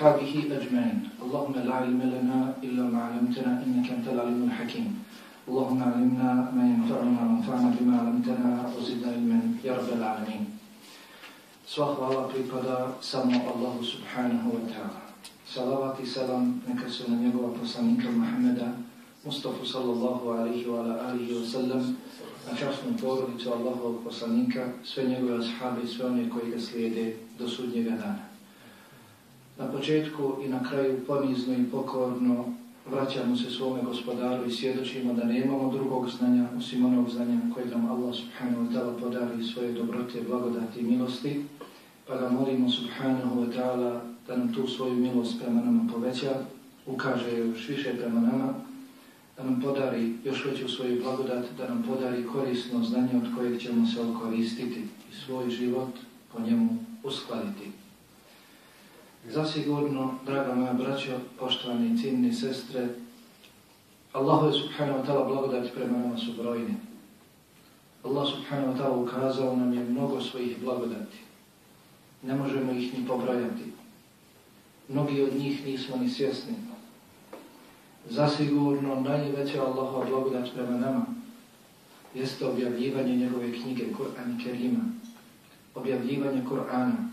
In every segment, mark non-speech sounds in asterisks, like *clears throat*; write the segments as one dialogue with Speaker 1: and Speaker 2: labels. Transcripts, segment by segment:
Speaker 1: وأصحابه أجمعين اللهم لا علم لنا إلا ما علمتنا إنك أنت العليم الحكيم اللهم علمنا ما ينفعنا وانفعنا بما علمتنا وزدنا علما يا رب العالمين Sva hvala pripada samo Allahu subhanahu wa ta'ala. Salavat i salam neka su na njegova poslanika Muhammeda, Mustafa sallallahu alihi wa alihi wa sallam, na časnu porodicu Allahovog poslanika, sve njegove ashabi, sve one koji ga slijede do sudnjega dana. Na početku i na kraju ponizno i pokorno vraćamo se svome gospodaru i svjedočimo da nemamo drugog znanja osim onog znanja koje nam Allah subhanahu wa ta'ala podari svoje dobrote, blagodati i milosti, pa ga molimo subhanahu wa ta'ala da nam tu svoju milost prema nama poveća, ukaže još više prema nama, da nam podari još veću svoju blagodat, da nam podari korisno znanje od kojeg ćemo se okoristiti i svoj život po njemu uskladiti. Zasigurno, draga moja braćo, poštovani i ciljni sestre, Allahu je subhanahu wa ta'ala blagodati prema nama su brojni. Allah subhanahu wa ta'ala ukazao nam je mnogo svojih blagodati. Ne možemo ih ni pobrajati. Mnogi od njih nismo ni svjesni. Zasigurno najveća Allahova blagodat prema nama jeste objavljivanje njegove knjige Kur'an i Kerima, objavljivanje Kur'ana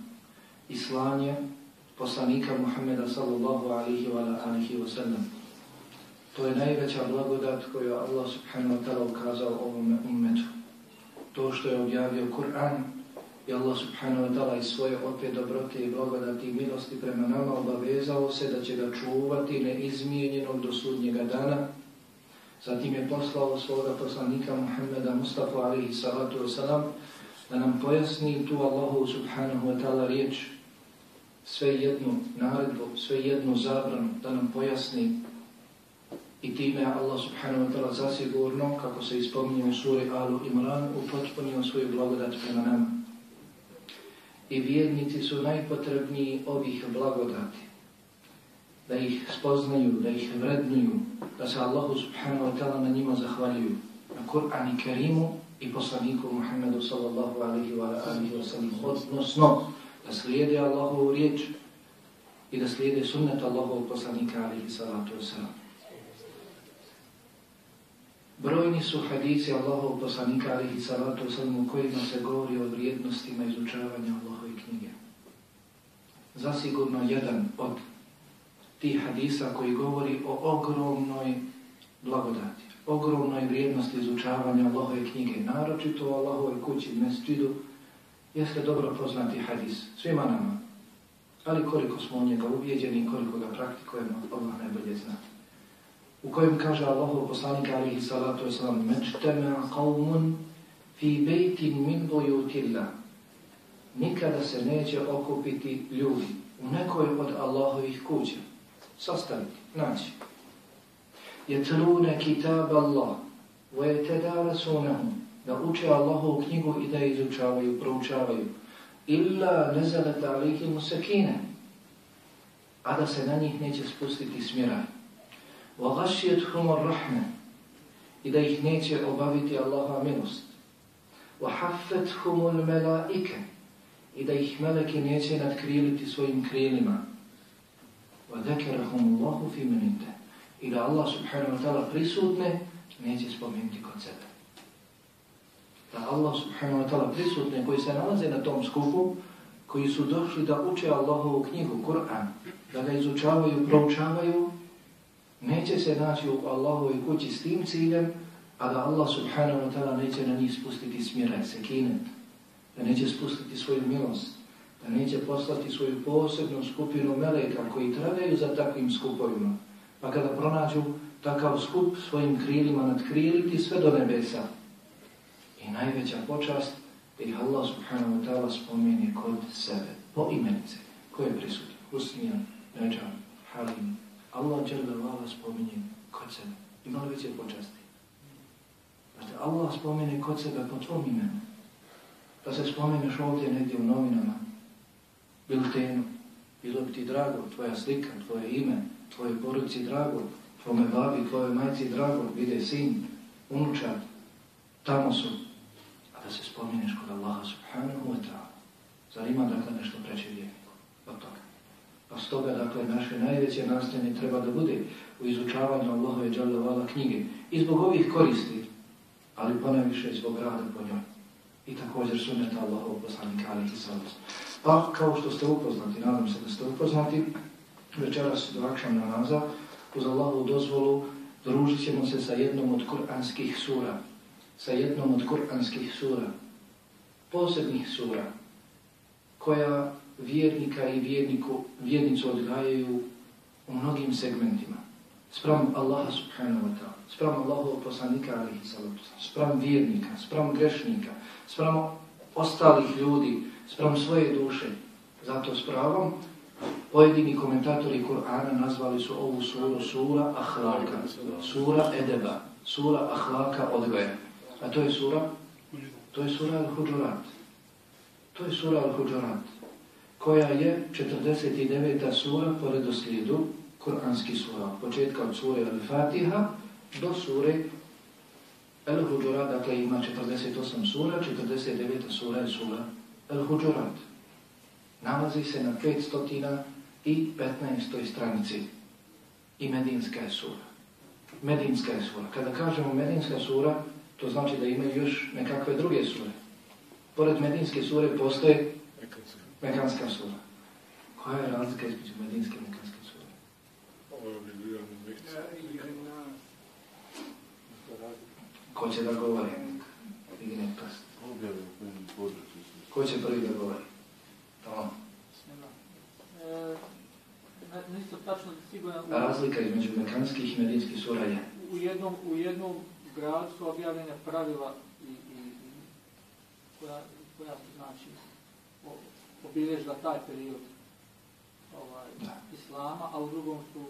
Speaker 1: i slanje poslanika Muhammeda sallallahu alihi wa alihi wa sallam. To je najveća blagodat koju Allah subhanahu wa ta'ala ukazao ovom ummetu. To što je objavio Kur'an i Allah subhanahu wa ta'ala iz svoje opet dobrote i blagodati i milosti prema nama obavezao se da će ga čuvati neizmijenjenog do sudnjega dana. Zatim je poslao svoga poslanika Muhammeda Mustafa alihi salatu wa salam da nam pojasni tu Allahu subhanahu wa ta'ala riječ sve jednu naredbu, sve jednu zabranu da nam pojasni i time Allah subhanahu wa ta'ala zasigurno, kako se ispominje u suri Alu Imran, upotpunio svoju blagodat prema nama i vjernici su najpotrebniji ovih blagodati. Da ih spoznaju, da ih vrednuju, da se Allahu subhanahu wa ta'ala na njima zahvaljuju. Na Kur'an i Kerimu i poslaniku Muhammedu sallallahu alaihi wa alihi wa sallam. Odnosno, da slijede Allahovu riječ i da slijede sunnet Allahovog poslanika alihi salatu wasalam. Brojni su hadisi Allahovog poslanika alihi salatu wasalam u kojima se govori o vrijednostima izučavanja Allahove knjige. Zasigurno jedan od tih hadisa koji govori o ogromnoj blagodati, ogromnoj vrijednosti izučavanja Allahove knjige, naročito u Allahove kući, mesčidu, jeste dobro poznati hadis svima nama. Ali koliko smo u njega uvijeđeni, koliko ga praktikujemo, Allah najbolje zna. u kojem kaže Allahov poslanik alihi salatu wasalam međtema qavmun fi bejtin min bojutilla nikada se neće okupiti ljudi u nekoj od Allahovih kuća sastaviti, naći jetlune kitab Allah ve yetedara da uče Allahovu knjigu i da izučavaju, proučavaju. Illa nezadata alikimu sakine, a da se na njih neće spustiti smiraj. Wa gašijet humor rahme, i da ih neće obaviti Allaha milost. Wa haffet humul melaike, i da ih meleke neće nadkriliti svojim krilima. Wa dekerahum Allahu fi minite, i da Allah subhanahu wa ta'ala prisutne, neće spomenuti kod sebe. Da Allah subhanahu wa ta'ala prisutne koji se nalaze na tom skupu, koji su došli da uče Allahovu knjigu, Kur'an, da ga izučavaju, proučavaju, neće se naći u Allahovoj kući s tim ciljem, a da Allah subhanahu wa ta'ala neće na njih spustiti smire, sekinet, da neće spustiti svoju milost, da neće poslati svoju posebnu skupinu meleka koji tragaju za takvim skupovima. Pa kada pronađu takav skup svojim krilima nadkriliti sve do nebesa. I najveća počast je Allah subhanahu wa ta'ala spomeni kod sebe, po imenice, koje je prisutno. Husnijan, Neđan, Halim, Allah dželle vala spominje kod sebe. Ima li veće počasti? Znači, Allah spomeni kod sebe po tvom imenu. Da se spomeneš ovdje negdje u novinama, biltenu, bilo bi ti drago, tvoja slika, tvoje ime, tvoje poruci drago, tvome babi, tvoje majci drago, vide sin, unučar, tamo su. Da se spomineš kod Allaha subhanahu wa ta'ala ima dakle nešto preće vjerniku od toga. Pa s toga, dakle, naše najveće nastojanje treba da bude u izučavanju Allahove džaljavala knjige i zbog ovih koristi, ali ponaviše zbog rada po njoj. I također suneta Allahov poslanika alihi sallam. Pa, kao što ste upoznati, nadam se da ste upoznati, večeras do akšan namaza, uz Allahovu dozvolu, družit ćemo se sa jednom od kuranskih sura. Sa jednom od kuranskih sura. Posebnih sura. Koja vjernika i vjerniku, vjernicu odgajaju u mnogim segmentima. Sprem Allaha subhanahu wa ta'ala, sprem Allahov poslanika alihi salatu, sprem vjernika, sprem grešnika, sprem ostalih ljudi, sprem svoje duše. Zato s pravom pojedini komentatori Kur'ana nazvali su ovu suru sura ahlaka, sura edeba, sura ahlaka odgoja. A to je sura? To je sura al-Huđurat. To je sura al-Huđurat koja je 49. sura po redoslijedu Kur'anski sura. Početka od sure Al-Fatiha do sure Al-Huđurat, dakle ima 48 sura, 49. sura je sura Al-Huđurat. Nalazi se na 500 i 15. stranici. I Medinska je sura. Medinska je sura. Kada kažemo Medinska sura, to znači da ima još nekakve druge sure. Pored Medinske sure postoje Mekanska sura. Koja je razlika između Medinske i Mekanske sure? Ko će da govori? Digne prst. Ko će prvi da govori? To. E, razlika između Mekanskih i Medinskih sura je?
Speaker 2: U jednom, u jednom su objavljene pravila i, i, i koja, koja znači obilježila taj period ovaj, islama, a u drugom su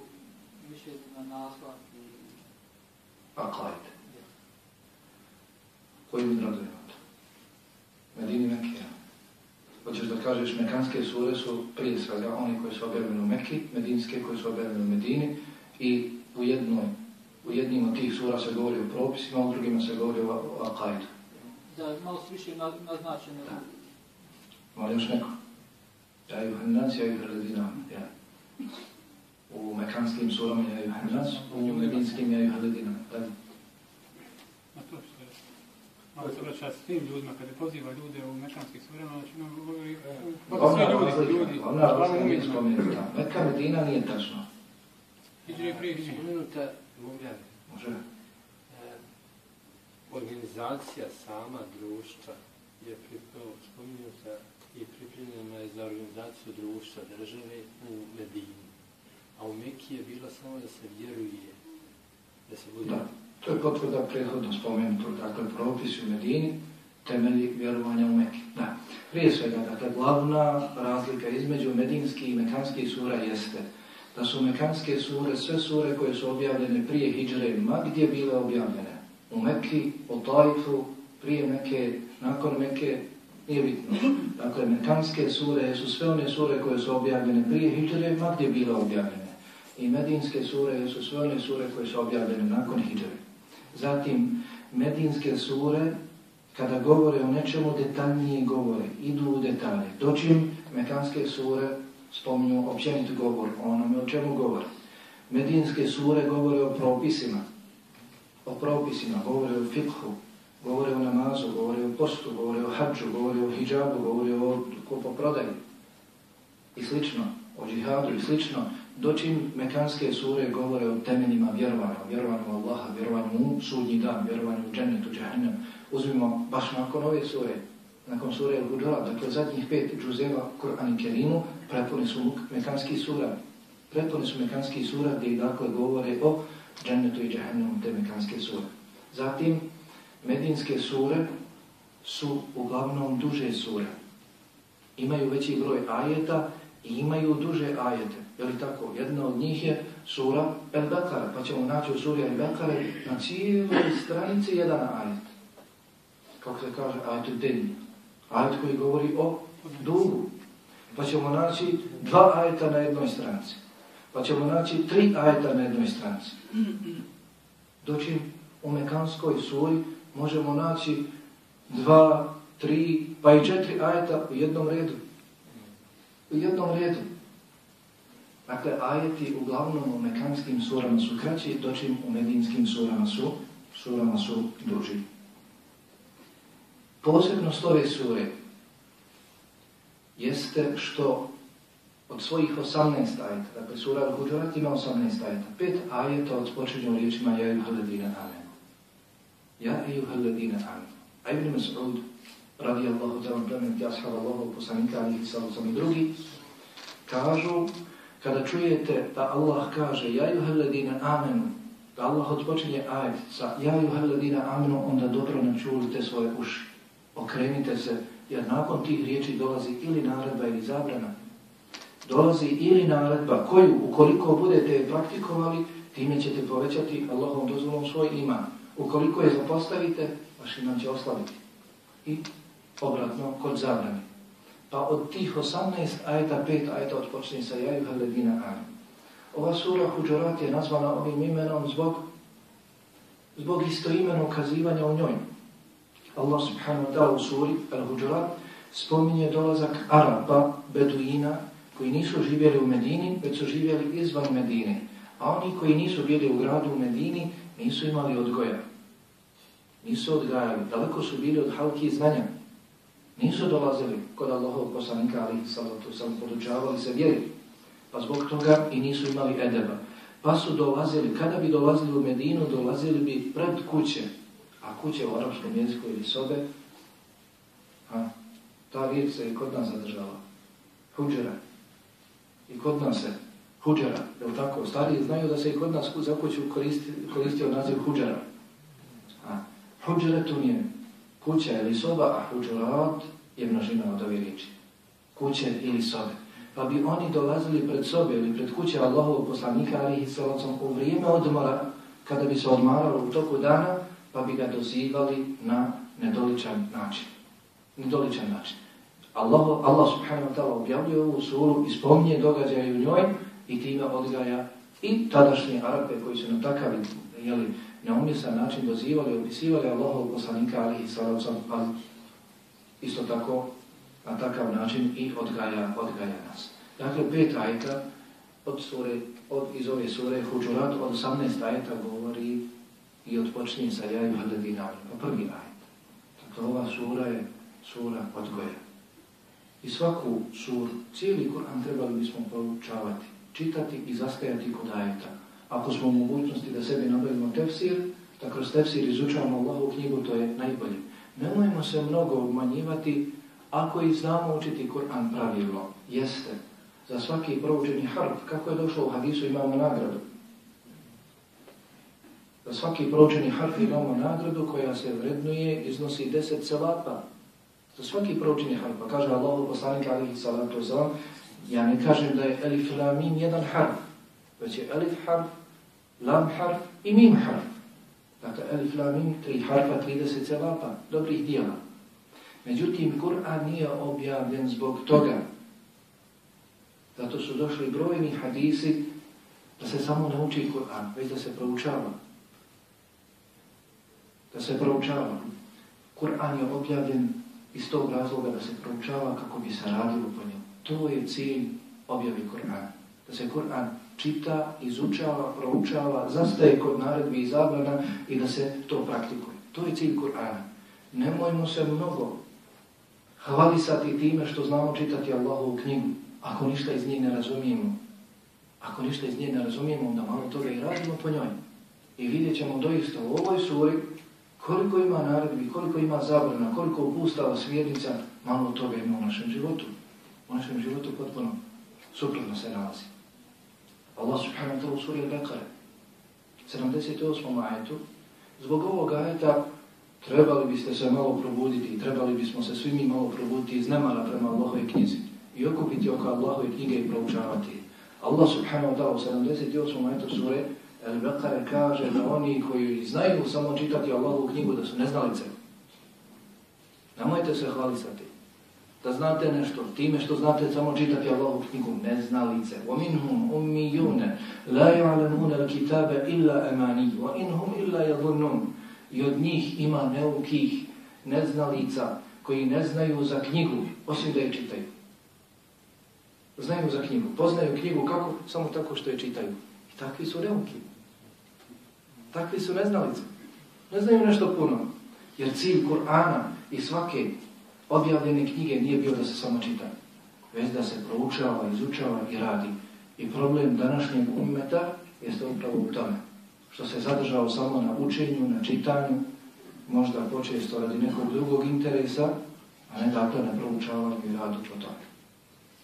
Speaker 2: više na naslov i...
Speaker 1: Klajte. Koji mi raduje od? Medini Mekija. Hoćeš da kažeš, mekanske sure su prije svega oni koji su objavljeni u Mekki, medinske koji su objavljeni u Medini i u jednoj, u jednim od tih sura se govori o propisima, u drugima se govori o, o Akajdu.
Speaker 2: Da, malo su više naznačene. Da.
Speaker 1: Mali još neko? Ja ju hennas, ja ju hrledina. Ja. U mekanskim surama ja ju hennas, u medinskim ja ju hrledina. Da.
Speaker 3: A to što je. Malo se vraća s tim ljudima, kada poziva ljude u mekanskih surama, znači nam govori...
Speaker 1: Ona razlika, ljudi, ona razlika nije spomenuta. Meka Medina nije tačno.
Speaker 3: Iđe prije hrđe.
Speaker 4: Spomenuta,
Speaker 1: Može.
Speaker 4: Organizacija sama društva je spomenuta i pripremljena je za organizaciju društva države u Medini. A u Mekiji je bila samo da se vjeruje, da se bude...
Speaker 1: Da, to je potvrda prethodno spomenuto, dakle, propis u Medini, temelji vjerovanja u Mekiji. Da, prije svega, dakle, glavna razlika između medinskih i mekanskih sura jeste da su mekanske sure, sve sure koje su objavljene prije Hidžre, ma gdje bile objavljene? U Mekki, u Tajfu, prije Mekke, nakon Mekke, nije bitno. Dakle, mekanske sure su sve one sure koje su objavljene prije Hidžre, ma gdje bile objavljene. I medinske sure su sve one sure koje su objavljene nakon Hidžre. Zatim, medinske sure, kada govore o nečemu, detaljnije govore, idu u detalje. Dočim mekanske sure spominju općenit govor, onome o čemu govore. Medinske sure govore o propisima, o propisima, govore o fikhu, govore o namazu, govore o postu, govore o hađu, govore o hijabu, govore o kupoprodaju i slično, o džihadu i slično, dočim mekanske sure govore o temeljima vjerovanja, vjerovanju Allaha, vjerovanju u sudnji dan, vjerovanju u džennetu, džahnem. Uzmimo baš nakon ove sure, nakon sure Al-Hudžala, dakle zadnjih pet džuzeva Kur'an i Kerimu, prepuni su mekanski sura. Prepuni su mekanski sura gdje dakle govore o džennetu i džahnemu te mekanske sure. Zatim, Medinske sure su uglavnom duže sure. Imaju veći broj ajeta i imaju duže ajete. Je li tako? Jedna od njih je sura El-Bekara. Pa ćemo naći u suri El-Bekare na cijeloj stranici jedan ajet. Kako se kaže? Ajet u. Ajet koji govori o dugu. Pa ćemo naći dva ajeta na jednoj stranci. Pa ćemo naći tri ajeta na jednoj stranci. Doći u Mekanskoj suri možemo naći dva, tri, pa i četiri ajeta u jednom redu. u jednom redu. Dakle, ajeti uglavnom u mekanskim surama su kraći, dočim u medinskim surama su, surama su duži. Posebnost ove sure jeste što od svojih 18 ajeta, dakle sura Al-Huđurat ima 18 ajeta, pet ajeta od spočinju riječima Ja ijuha ladina amen. Ja ijuha ladina amen. A Ibn Mas'ud, radijallahu ta'ala plemeniti ashab Allahu poslanika alihi sallam i drugi, kažu, kada čujete da Allah kaže Ja ijuha ladina Amen, da Allah odpočinje ajet sa Ja ijuha ladina Amen, onda dobro načulite svoje uši. Okrenite se, jer nakon tih riječi dolazi ili naredba ili zabrana, dolazi ili naredba koju, ukoliko budete praktikovali, time ćete povećati Allahom dozvolom svoj iman. Ukoliko je zapostavite, vaš iman će oslabiti. I obratno, kod zabrani. Pa od tih 18 ajta, 5 ajta odpočne sa jaju haledina amin. Ova sura Huđurat je nazvana ovim imenom zbog, zbog istoimenog ukazivanja u njoj. Allah subhanahu wa ta'ala u suri Al-Huđurat spominje dolazak Araba, Beduina, koji nisu živjeli u Medini, već su živjeli izvan Medine. A oni koji nisu bili u gradu u Medini, nisu imali odgoja. Nisu odgajali. Daleko su bili od halki i znanja. Nisu dolazili kod Allahov poslanika, ali salatu sam podučavali se vjeri. Pa zbog toga i nisu imali edeba. Pa su dolazili, kada bi dolazili u Medinu, dolazili bi pred kuće. A kuće u arapskom jeziku ili sobe, a, ta riječ se i kod nas zadržala. Huđera. I kod nas se huđera, je li tako? Stariji znaju da se i kod nas za kuću koristi, koristio naziv huđera. A huđaretun je kuća ili soba, a huđarat je množina od ove riječi. Kuće ili sobe. Pa bi oni dolazili pred sobe ili pred kuće Allahovog poslanika, ali i salacom u vrijeme odmora, kada bi se odmaralo u toku dana, pa bi ga dozivali na nedoličan način. Nedoličan način. Allah, Allah subhanahu wa ta'ala objavljuje ovu suru i spominje događaje u njoj i time odgaja i tadašnje Arape koji su na takav jeli, neumjesan način dozivali, opisivali Allahov poslanika alihi sallam, ali isto tako na takav način i odgaja, odgaja nas. Dakle, pet ajta od sure, od, iz ove sure Huđurat od 18 ajta govori i odpočinje sa jaju haledinami. Prvi ajet. Dakle, ova sura je sura odgoja. I svaku suru, cijeli Kur'an trebali bismo proučavati, čitati i zastajati kod ajeta. Ako smo u mogućnosti da sebi nabavimo tefsir, da kroz tefsir izučavamo Allahovu knjigu, to je najbolje. Nemojmo se mnogo obmanjivati ako i znamo učiti Kur'an pravilno. Jeste. Za svaki proučeni harf, kako je došlo u hadisu, imamo nagradu. Za svaki proučeni harf imamo nagradu koja se vrednuje, iznosi deset celata. Za svaki proučeni harf, pa kaže Allahu poslanik alihi salatu wasalam, ja ne kažem da je elif la mim jedan harf, već je elif harf, lam harf i mim harf. Dakle, elif la mim, tri harfa, 30 celapa, dobrih dijela. Međutim, Kur'an nije objavljen zbog toga. Zato su došli brojni hadisi da se samo nauči Kur'an, već da se proučava. Da se proučava. Kur'an je objavljen iz tog razloga da se proučava kako bi se radilo po njemu. To je cilj objavi Kur'ana. Da se Kur'an čita, izučava, proučava, zastaje kod naredbi i zabrana i da se to praktikuje. To je cilj Kur'ana. Nemojmo se mnogo hvalisati time što znamo čitati Allahovu knjigu, ako ništa iz nje ne razumijemo. Ako ništa iz nje ne razumijemo, onda malo toga i radimo po njoj. I vidjet ćemo doista u ovoj suri koliko ima naredbi, koliko ima zabrana, koliko upustava smjernica, malo toga ima u našem životu. U našem životu potpuno suprotno se nalazi. Allah subhanahu wa ta'ala u suri Al-Bekare, 78. ajetu, zbog ovog ajeta trebali biste se malo probuditi trebali bismo se svi mi malo probuditi iz nemara prema Allahove knjizi i okupiti oko Allahove knjige i proučavati. Allah subhanahu wa ta'la u 78. ajetu suri Al-Baqara kaže da oni koji znaju samo čitati Allahovu knjigu da su neznalice. Namojte se hvalisati. Da znate nešto, time što znate samo čitati Allahovu knjigu, neznalice. وَمِنْهُمْ أُمِّيُّونَ لَا يَعْلَمُونَ الْكِتَابَ إِلَّا أَمَانِيُّ وَإِنْهُمْ إِلَّا يَظُنُّونَ I od njih ima neukih neznalica koji ne znaju za knjigu, osim da je čitaju. znaju za knjigu, poznaju knjigu kako? Samo tako što je čitaju. I takvi su neuki. Takvi su neznalice. Ne znaju nešto puno. Jer cilj Kur'ana i svake objavljene knjige nije bio da se samo čita. Već da se proučava, izučava i radi. I problem današnjeg ummeta jeste upravo u tome. Što se zadržao samo na učenju, na čitanju, možda počesto radi nekog drugog interesa, a ne dakle na proučavanju i radu po tome.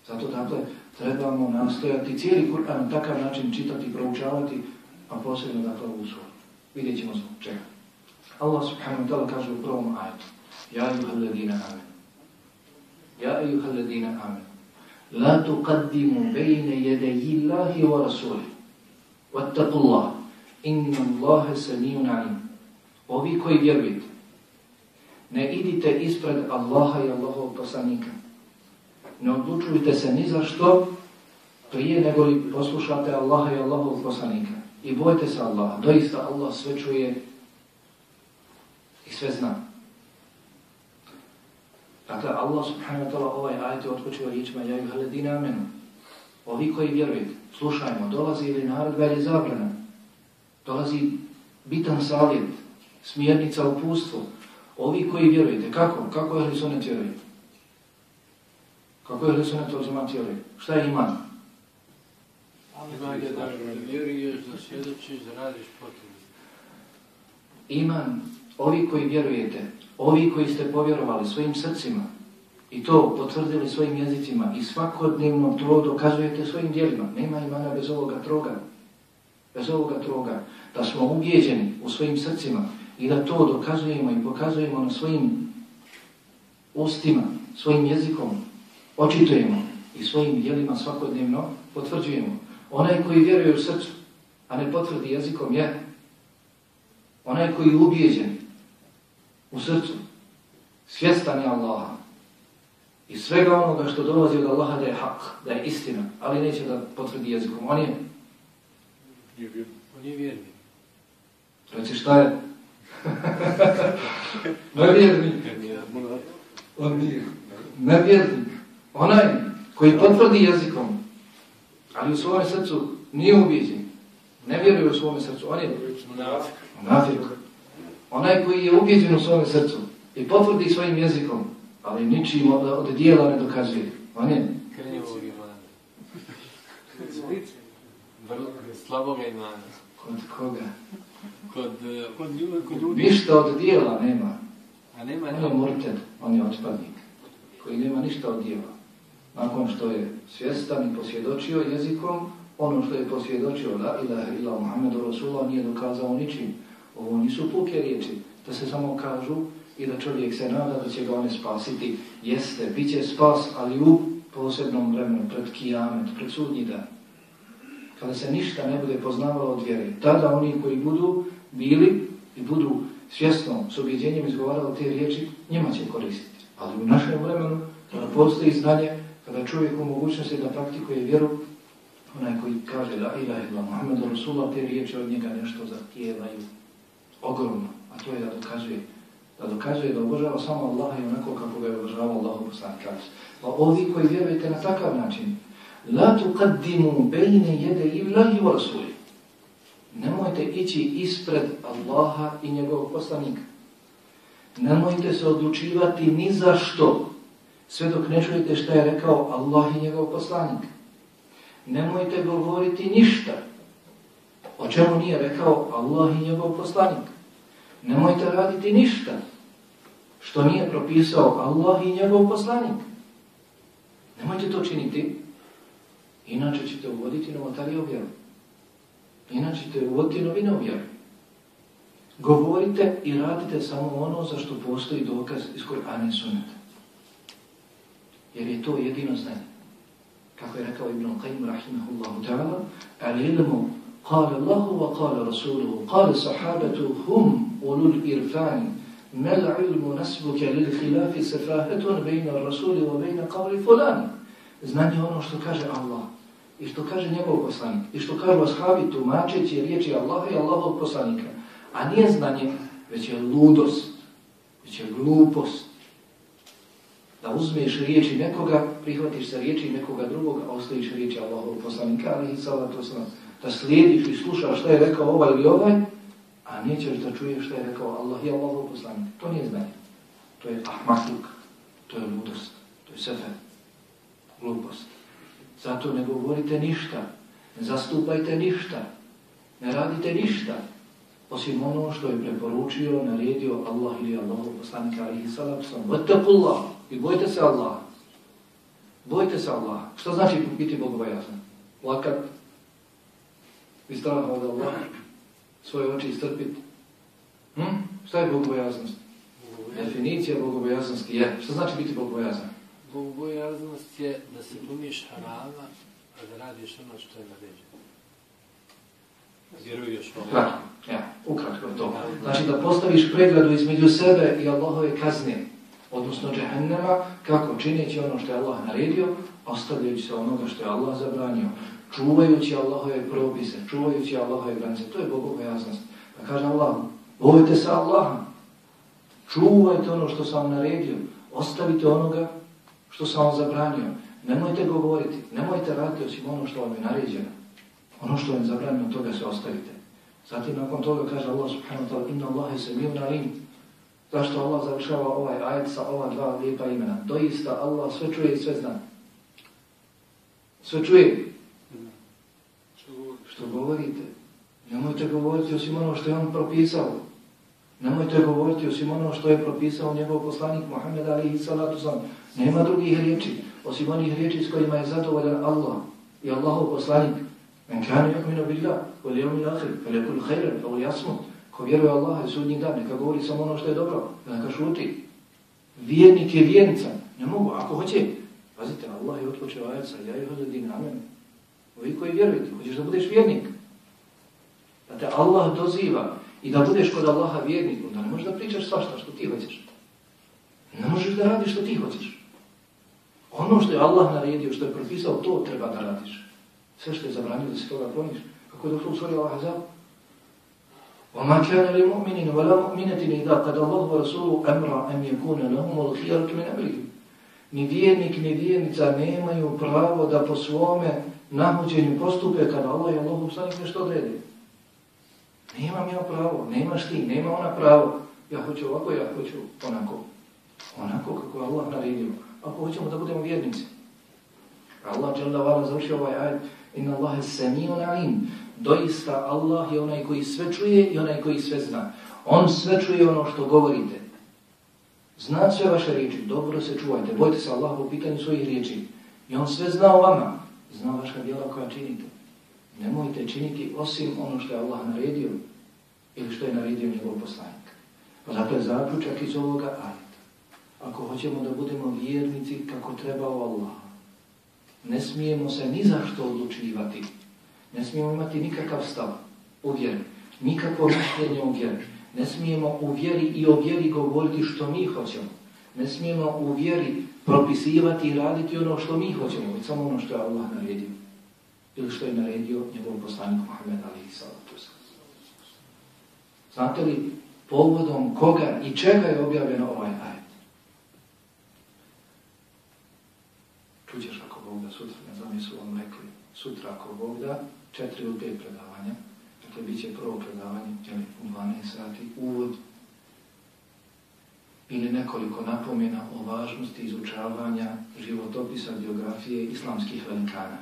Speaker 1: Zato dakle trebamo nastojati cijeli Kur'an na takav način čitati, proučavati, a posebno dakle u svoj. Vidjet ćemo zbog čega. Allah subhanahu wa ta'ala kaže u prvom ajetu Ja ayuha alladina amen Ja ayuha alladina amen La tuqaddimu bejne jedeji Allahi wa rasuli Wattaku Allah Inna Allahe samijun alim. Ovi koji vjerujete Ne idite ispred Allaha i Allahov poslanika. Ne odlučujte se ni za što prije nego li poslušate Allaha i Allahov poslanika i bojte se Allaha. Doista Allah sve čuje i sve zna. Dakle, Allah subhanahu wa ta'ala ovaj ajte otpočeo riječima Ja ih haledine amenu. Ovi koji vjerujete, slušajmo, dolazi ili naredba ili zabrana. Dolazi bitan savjet, smjernica u. Ovi koji vjerujete, kako? Kako je li sunet vjerujete? Kako je li sunet ozimat vjerujete? Šta je iman?
Speaker 4: Iman je da vjeruješ, da svjedočiš, da radiš potrebno.
Speaker 1: Iman, ovi koji vjerujete, ovi koji ste povjerovali svojim srcima i to potvrdili svojim jezicima i svakodnevno to dokazujete svojim dijelima. Nema imana bez ovoga troga. Bez ovoga troga. Da smo ubijeđeni u svojim srcima i da to dokazujemo i pokazujemo na svojim ustima, svojim jezikom, očitujemo i svojim dijelima svakodnevno potvrđujemo. Onaj koji vjeruje u srcu, a ne potvrdi jezikom, je onaj koji je ubijeđen u srcu, svjestan je Allaha i svega onoga što dolazi od Allaha da je hak, da je istina, ali neće da potvrdi jezikom. On je
Speaker 4: On je vjerni.
Speaker 1: Reci šta je? *laughs* Nevjernik. On nije. Nevjernik. Onaj koji potvrdi jezikom, ali u svome srcu nije ubijeđen. Ne vjeruje u svome srcu. On je munafik. Onaj koji je ubijeđen u svome srcu i potvrdi svojim jezikom, ali ničim od, od dijela ne dokazuje. On je.
Speaker 4: Vrlo slabog imana.
Speaker 1: kod koga?
Speaker 4: Kod, eh,
Speaker 3: Kod ljudi, kod ljudi.
Speaker 1: Ništa od dijela nema.
Speaker 4: a nema
Speaker 1: On je murted, on je otpadnik, koji nema ništa od dijela. Nakon što je svjestan i posvjedočio jezikom, ono što je posvjedočio la ilaha ila Muhammedu Rasulullah nije dokazao ničim. Ovo nisu puke riječi, da se samo kažu i da čovjek se nada da će ga one spasiti. Jeste, bit će spas, ali u posebnom vremenu, pred kijamet, pred sudnji dan. Kada se ništa ne bude poznavalo od vjere, tada oni koji budu bili i budu svjesno s objeđenjem izgovarali te riječi, njima će koristiti. Ali u našem vremenu, kada postoji znanje, kada čovjek u mogućnosti da praktikuje vjeru, onaj koji kaže la ilaha illa Muhammed Rasulullah, te riječi od njega nešto zahtijevaju ogromno, a to je da dokazuje da dokazuje da obožava samo Allaha i onako kako ga je obožavao Allahu poslanik. Pa ovi koji vjerujete na takav način, la tuqaddimu bejne jede illahi wa rasuli. Nemojte ići ispred Allaha i njegovog poslanika. Nemojte se odlučivati ni za što, sve dok ne čujete šta je rekao Allah i njegov poslanik. Nemojte govoriti ništa o čemu nije rekao Allah i njegov poslanik. Nemojte raditi ništa što nije propisao Allah i njegov poslanik. Nemojte to činiti, inače ćete uvoditi novotarije objavu. Inače ćete uvoditi novine objavu. Govorite i radite samo ono za što postoji dokaz iz Kur'ana i Sunneta Jer je to jedino znanje. Kako je rekao Ibn Qayyim rahimahullahu ta'ala, al-ilmu قال الله وقال رسوله قال صحابة هم أولو الإرفان ما العلم نسبك للخلاف سفاهة بين الرسول وبين قول فلان znanje ono što kaže Allah i što kaže njegov poslanik i što kažu ashabi tumačeći riječi Allaha i Allahov poslanika a nije znanje već je ludost već je glupost Da uzmeš riječi nekoga, prihvatiš se riječi nekoga drugoga, a ostaviš riječi Allahovog poslanika, ali i sada to sam, da slijediš i slušaš šta je rekao ovaj ili ovaj, a nećeš da čuješ šta je rekao Allah i Allahov poslanik. To nije znanje. To je ahmatluk, to je ludost, to je sefer, glupost. Zato ne govorite ništa, ne zastupajte ništa, ne radite ništa, osim ono što je preporučio, naredio Allah ili Allah, poslanika alihi salam, sam, vatakullah, i bojte se Allah. Bojte se Allah. Što znači biti bogobojazan? Plakat, vi strah od Allah, svoje oči istrpiti. Hm? Šta je bogobojaznost? Definicija bogobojaznosti je. Što znači biti bogobojazan?
Speaker 4: Bogobojaznost je da se umiš harama, a da radiš ono što je naređeno. Vjeruješ u
Speaker 1: Allah. Ja, ukratko to. Znači da postaviš pregradu između sebe i Allahove kazne, odnosno džehennema, kako čineći ono što je Allah naredio, ostavljajući se onoga što je Allah zabranio, čuvajući Allahove propise, čuvajući Allahove granice. To je bogobojaznost. Pa kaže Allah, bojte se Allaha, čuvajte ono što sam naredio, ostavite onoga što sam vam zabranio. Nemojte govoriti, nemojte raditi osim ono što vam je naređeno. Ono što je zabranjeno, toga se ostavite. Zatim nakon toga kaže Allah subhanahu wa ta'ala inna Allahe se mi unalim. Zašto Allah završava ovaj ajet sa ova dva lijepa imena? Doista Allah sve čuje i sve zna. Sve čuje. Što govorite? Nemojte govoriti osim ono što je on propisao. Nemojte govoriti osim ono što je propisao njegov poslanik Muhammed alihi salatu sam. Nema drugih riječi osim onih riječi s kojima je zadovoljan Allah i Allahov poslanik. Men kanu yakminu billah wal yawmil akhir falyakul khayran aw yasmut. Ko vjeruje Allah i sudnji dan, neka govori samo ono što je dobro, neka šuti. Vjernik je vjernica. Ne mogu, ako hoće. Pazite, Allah je otpočeo ajat sa ja i hodadin amen. Ovi koji vjerujete, hoćeš da budeš vjernik. Da te Allah doziva i da budeš kod Allaha vjernik, onda ne možeš da pričaš svašta što ti hoćeš. Ne možeš da radiš što ti hoćeš. Ono što je Allah naredio, što je propisao, to treba da radiš sve što je zabranio da se toga kloniš. Kako je došlo u suri Al-Ahzab? وَمَا كَانَ لِمُؤْمِنِينَ وَلَا مُؤْمِنَةٍ إِذَا قَدَ اللَّهُ وَرَسُولُهُ أَمْرًا أَمْ يَكُونَ لَهُمُ الْخِيَرَةُ مِنْ أَمْرِهِمْ Ni vjernik, ni vjernica nemaju pravo da po svome nahođenju postupe kada Allah i Allah ustanik nešto odredi. Nemam ja pravo, nemaš ti, nema ona pravo. Ja hoću ovako, ja hoću onako. Onako kako je Allah naredio. Ako hoćemo da budemo vjernici. Allah je onda završio ovaj ajed Inna Allahe samijun alim. Doista Allah je onaj koji sve čuje i onaj koji sve zna. On sve čuje ono što govorite. Zna sve vaše riječi. Dobro se čuvajte. Bojte se Allah u pitanju svojih riječi. I on sve zna o vama. Zna vaša djela koja činite. Nemojte činiti osim ono što je Allah naredio ili što je naredio njegov poslanik. Pa zato je zaključak iz ovoga ajeta. Ako hoćemo da budemo vjernici kako treba o Allah, ne smijemo se ni za što odlučivati. Ne smijemo imati nikakav stav u vjeri, nikakvo mišljenje u vjeri. Ne smijemo u vjeri i o vjeri govoriti što mi hoćemo. Ne smijemo u vjeri propisivati i raditi ono što mi hoćemo, već samo ono što je Allah naredio. Ili što je naredio njegov poslanik Muhammed Ali Salatu Znate li povodom koga i čega je objavljeno ovaj ajet? Čućeš Bog da sutra, ne znam, jesu vam rekli, sutra ako Bog da, četiri ili pet predavanja, dakle, bit će prvo predavanje, jeli, u 12 sati, uvod, ili nekoliko napomena o važnosti izučavanja životopisa, biografije islamskih velikana,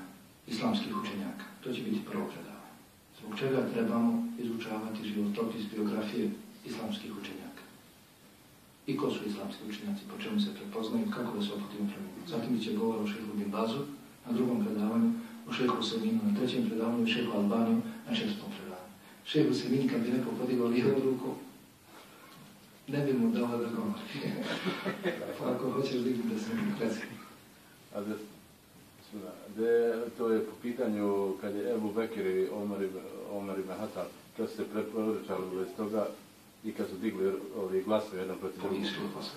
Speaker 1: islamskih učenjaka. To će biti prvo predavanje. Zbog čega trebamo izučavati životopis, biografije islamskih učenjaka? i ko su islamski učenjaci, po čemu se prepoznaju, kako da se oputimo prema Zatim će govor o šehu bin Bazu, na drugom predavanju, o šehu Seminu, na trećem predavanju, o šehu Albaniju, na šestom predavanju. Šehu Semin, kad bi neko podigao lijevu ruku, ne bi mu dao da govori. pa ako hoćeš digni da se mi prezi.
Speaker 5: A da, de, to je po pitanju, kad je Ebu Bekir i Omer, Omer ibn Hatab, kad se preporučali bez toga, i kad su digli ovi glasove jedan protiv drugog.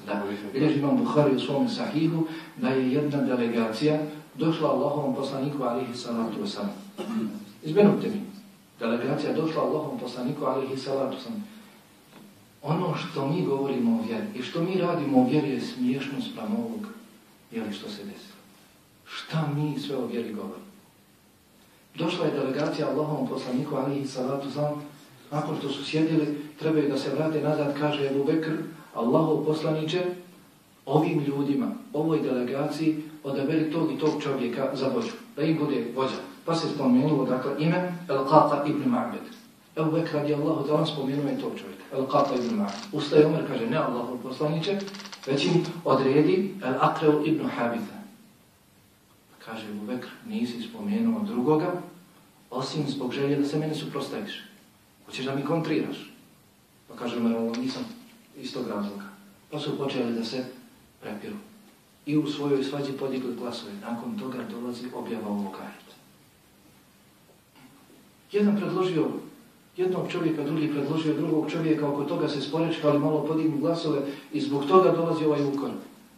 Speaker 1: Da. Vidješ imam Bukhari u svom sahihu da je jedna delegacija došla Allahovom poslaniku alihi salatu wasalam. Izmenute mi. Delegacija došla Allahovom poslaniku alihi salatu wasalam. Ono što mi govorimo o vjeri i što mi radimo o vjeri je smiješno sprem ovog je li što se desilo. Šta mi sve o vjeri govorimo? Došla je delegacija Allahom poslaniku alihi salatu sam, nakon što su sjedili, trebaju da se vrate nazad, kaže Ebu Bekr, Allahov poslaniće, ovim ljudima, ovoj delegaciji, odaberi tog i tog čovjeka za vođu, da im bude vođa. Pa se spomenulo, dakle, ime El-Qaqa ibn Ma'bed. Ebu Bekr radi Allahu da spomenuo je tog čovjeka, El-Qaqa ibn Ma'bed. Ustaje Omer, kaže, ne Allahov poslaniće, već im odredi El-Aqreu ibn Habitha. Kaže Ebu Bekr, nisi spomenuo drugoga, osim zbog želje da se mene suprostaviš. Hoćeš da mi kontriraš? Pa kaže Omer, ovo nisam iz tog razloga. Pa su počeli da se prepiru. I u svojoj svađi podigli glasove. Nakon toga dolazi objava ovog ajeta. Jedan predložio jednog čovjeka, drugi predložio drugog čovjeka, oko toga se sporečkali, malo podignu glasove i zbog toga dolazi ovaj ukor.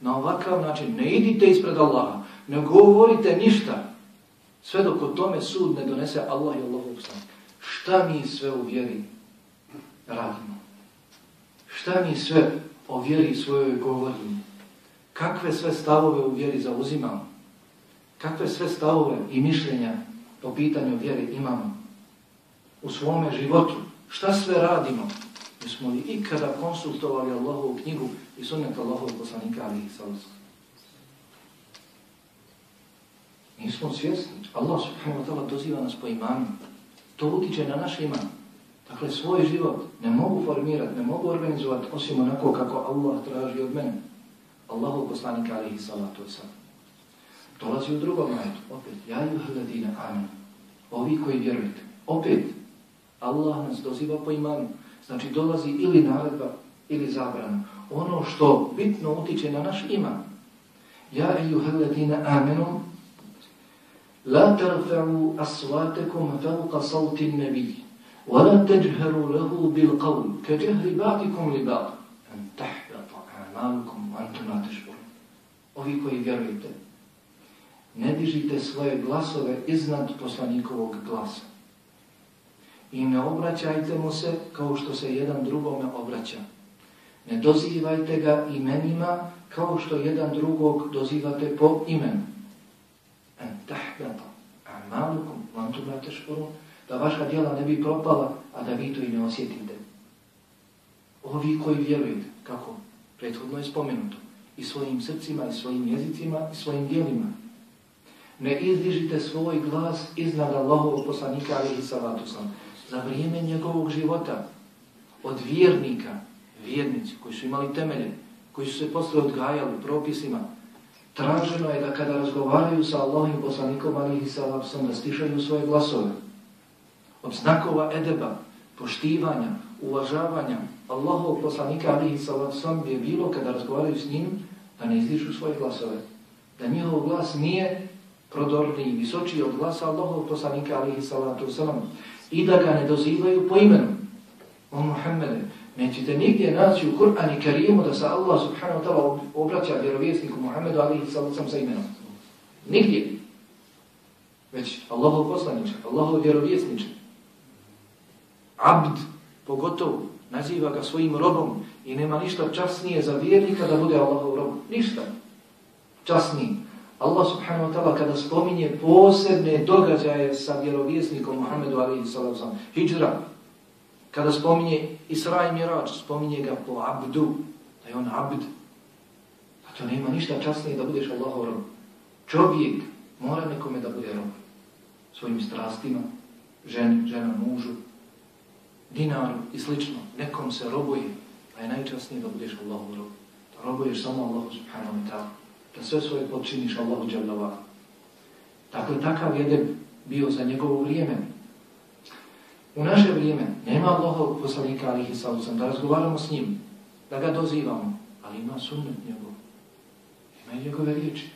Speaker 1: Na ovakav način, ne idite ispred Allaha, ne govorite ništa, sve dok o tome sud ne donese Allah i Allah upstan. Šta mi sve u vjeri radimo? Šta mi sve o vjeri svojoj govorimo? Kakve sve stavove u vjeri zauzimamo? Kakve sve stavove i mišljenja po pitanju vjeri imamo? U svome životu? Šta sve radimo? Mi smo li ikada konsultovali Allahovu knjigu i sunnet Allahovu poslanika alihi sallam? Nismo svjesni. Allah subhanahu wa ta'ala doziva nas po imanu. To utiče na naš iman. Dakle, svoj život ne mogu formirati, ne mogu organizovati osim onako kako Allah traži od mene. Allahu poslanika alihi salatu i salam. Dolazi u drugom majetu, opet, ja i uhladina, amin. Ovi koji vjerujete, opet, Allah nas doziva po imanu. Znači, dolazi ili naredba, ili zabrana. Ono što bitno utiče na naš iman. Ja i uhladina, amin. La tarfa'u asvatekum fauka sautin nebiji. ولا تجهروا له بالقول كجهر بعضكم لبعض أن تحبط أعمالكم وأنتم لا تشعرون Ovi koji vjerujete, ne dižite svoje glasove iznad poslanikovog glasa. I ne obraćajte mu se kao što se jedan drugome obraća. Ne dozivajte ga imenima kao što jedan drugog dozivate po imenu en tahbata a'malukum wa antum la tashkurun da vaša djela ne bi propala a da vi to i ne osjetite ovi koji vjerujete kako prethodno je spomenuto i svojim srcima i svojim jezicima i svojim djelima ne izdižite svoj glas iznad Allahovog poslanika alihi salatu sam za vrijeme njegovog života od vjernika vjernici koji su imali temelje koji su se posle odgajali propisima traženo je da kada razgovaraju sa Allahim poslanikom alihi sallam da stišaju svoje glasove. Od znakova edeba, poštivanja, uvažavanja Allahov poslanika alihi sallam je bilo kada razgovaraju s njim da ne izdišu svoje glasove. Da njihov glas nije prodorni i visočiji od glasa Allahov poslanika alihi sallam i da ga ne dozivaju po imenu. O Muhammede, Nećete nigdje naći u Kur'an i Karimu da se Allah subhanahu wa ta'ala obraća vjerovjesniku Muhammedu alihi sallam sa imenom. Nigdje. Već Allahov poslaniče, Allahov vjerovjesniče. Abd, pogotovo, naziva ga svojim robom i nema ništa časnije za vjernika da bude Allahov rob. Ništa. Časniji. Allah subhanahu wa ta'ala kada spominje posebne događaje sa vjerovjesnikom Muhammedu alihi sallam, hijra, Kada spominje Isra i Mirač, spominje ga po abdu, da je on abd. A to nema ništa časnije da budeš Allahov rob. Čovjek mora nekome da bude rob. Svojim strastima, ženi, žena, mužu, dinaru i slično. Nekom se robuje, a je najčasnije da budeš Allahov rob. Da robuješ samo Allahu subhanahu wa ta'ala. Da sve svoje počiniš Allahu džavljava. Dakle, takav je bio za njegovo vrijeme. U naše vrijeme nema Allahov poslanika alihi sallam, da razgovaramo s njim, da ga dozivamo, ali ima sunnet njegov. Ima njegove riječi,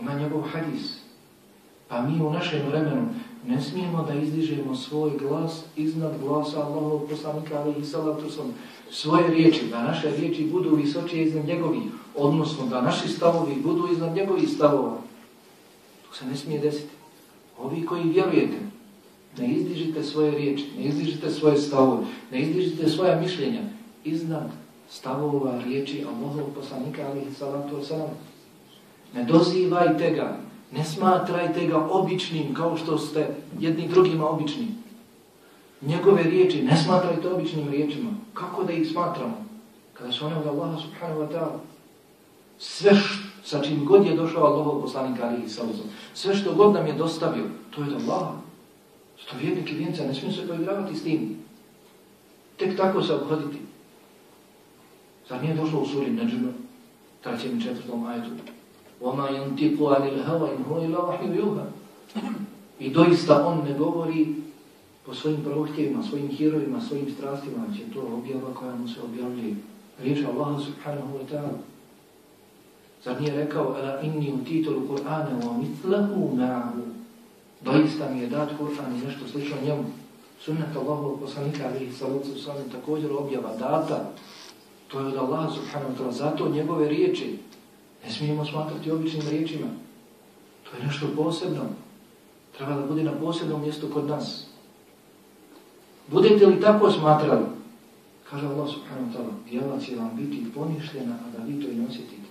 Speaker 1: ima njegov hadis. Pa mi u našem vremenu ne smijemo da izdižemo svoj glas iznad glasa Allahovog poslanika alihi sallam, svoje riječi, da naše riječi budu visočije iznad njegovih, odnosno da naši stavovi budu iznad njegovih stavova. To se ne smije desiti. Ovi koji vjerujete, Ne izdižite svoje riječi, ne izdižite svoje stavove, ne izdižite svoja mišljenja iznad stavova riječi Allahovog poslanika alihi salatu. Ne dozivajte ga, ne smatrajte ga običnim kao što ste jedni drugima obični. Njegove riječi ne smatrajte običnim riječima. Kako da ih smatramo? Kada su one od Allaha subhanahu wa ta'ala. Sve što, sa čim god je došao Allahov poslanik alihi sallam, sve što god nam je dostavio, to je od Allaha. Sto vjernik i vjenca, ne smijem se poigravati s tim. Tek tako se obhoditi. Zar nije došlo u suri Neđima, trećem i četvrtom ajetu? وَمَا يَنْتِقُ عَنِ الْهَوَا إِنْ هُوَ إِلَا وَحْيُ يُوهَا I doista on ne govori po svojim prohtjevima, svojim hirovima, svojim strastima, će to objava koja mu se objavljuje. Riječ Allah subhanahu wa ta'ala. Zar nije rekao, Ela inni u titulu Kur'ana wa mitlahu ma'ahu. Doista mi je dat Kur'an i nešto slično njemu. Sunnet Allahov poslanika, ali ih salatu sallam također objava data. To je od Allah subhanahu wa ta'ala. Zato njegove riječi ne smijemo smatrati običnim riječima. To je nešto posebno. Treba da bude na posebnom mjestu kod nas. Budete li tako smatrali? Kaže Allah subhanahu wa ta'ala, djela će vam biti poništena, a da vi to i nositite.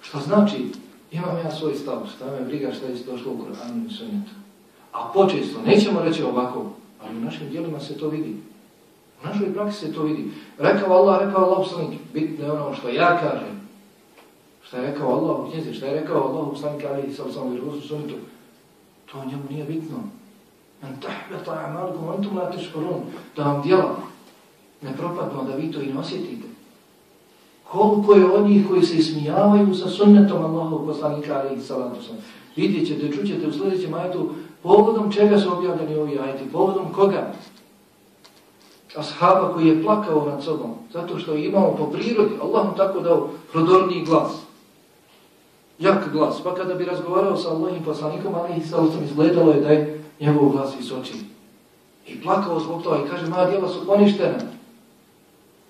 Speaker 1: Što znači, imam ja svoj stav, šta me briga šta je došlo u Koranu i Sunnetu. A počesto, nećemo reći ovako, ali u našim dijelima se to vidi. U našoj praksi se to vidi. Rekao Allah, rekao Allah, poslanik, bitno je ono što ja kažem. Šta je rekao Allah u knjizi, šta je rekao Allah u poslanik, ali i sam sam u Sunnetu. To njemu nije bitno. En tahbeta amalku, antum la teškorun. Da vam djela ne propadno, da vi to i nosjetite. Koliko je od njih koji se ismijavaju sa sunnetom Allahov poslanika, ali i salatu sam. Vidjet ćete, čućete u sljedećem ajetu, povodom čega su objavljeni ovi ajeti, povodom koga? Ashaba koji je plakao nad sobom, zato što je imao po prirodi, Allah mu tako dao prodorni glas. Jak glas. Pa kada bi razgovarao sa Allahim poslanikom, ali i sa sam izgledalo je da je njegov glas visoči. I plakao zbog toga i kaže, moja djela su poništene.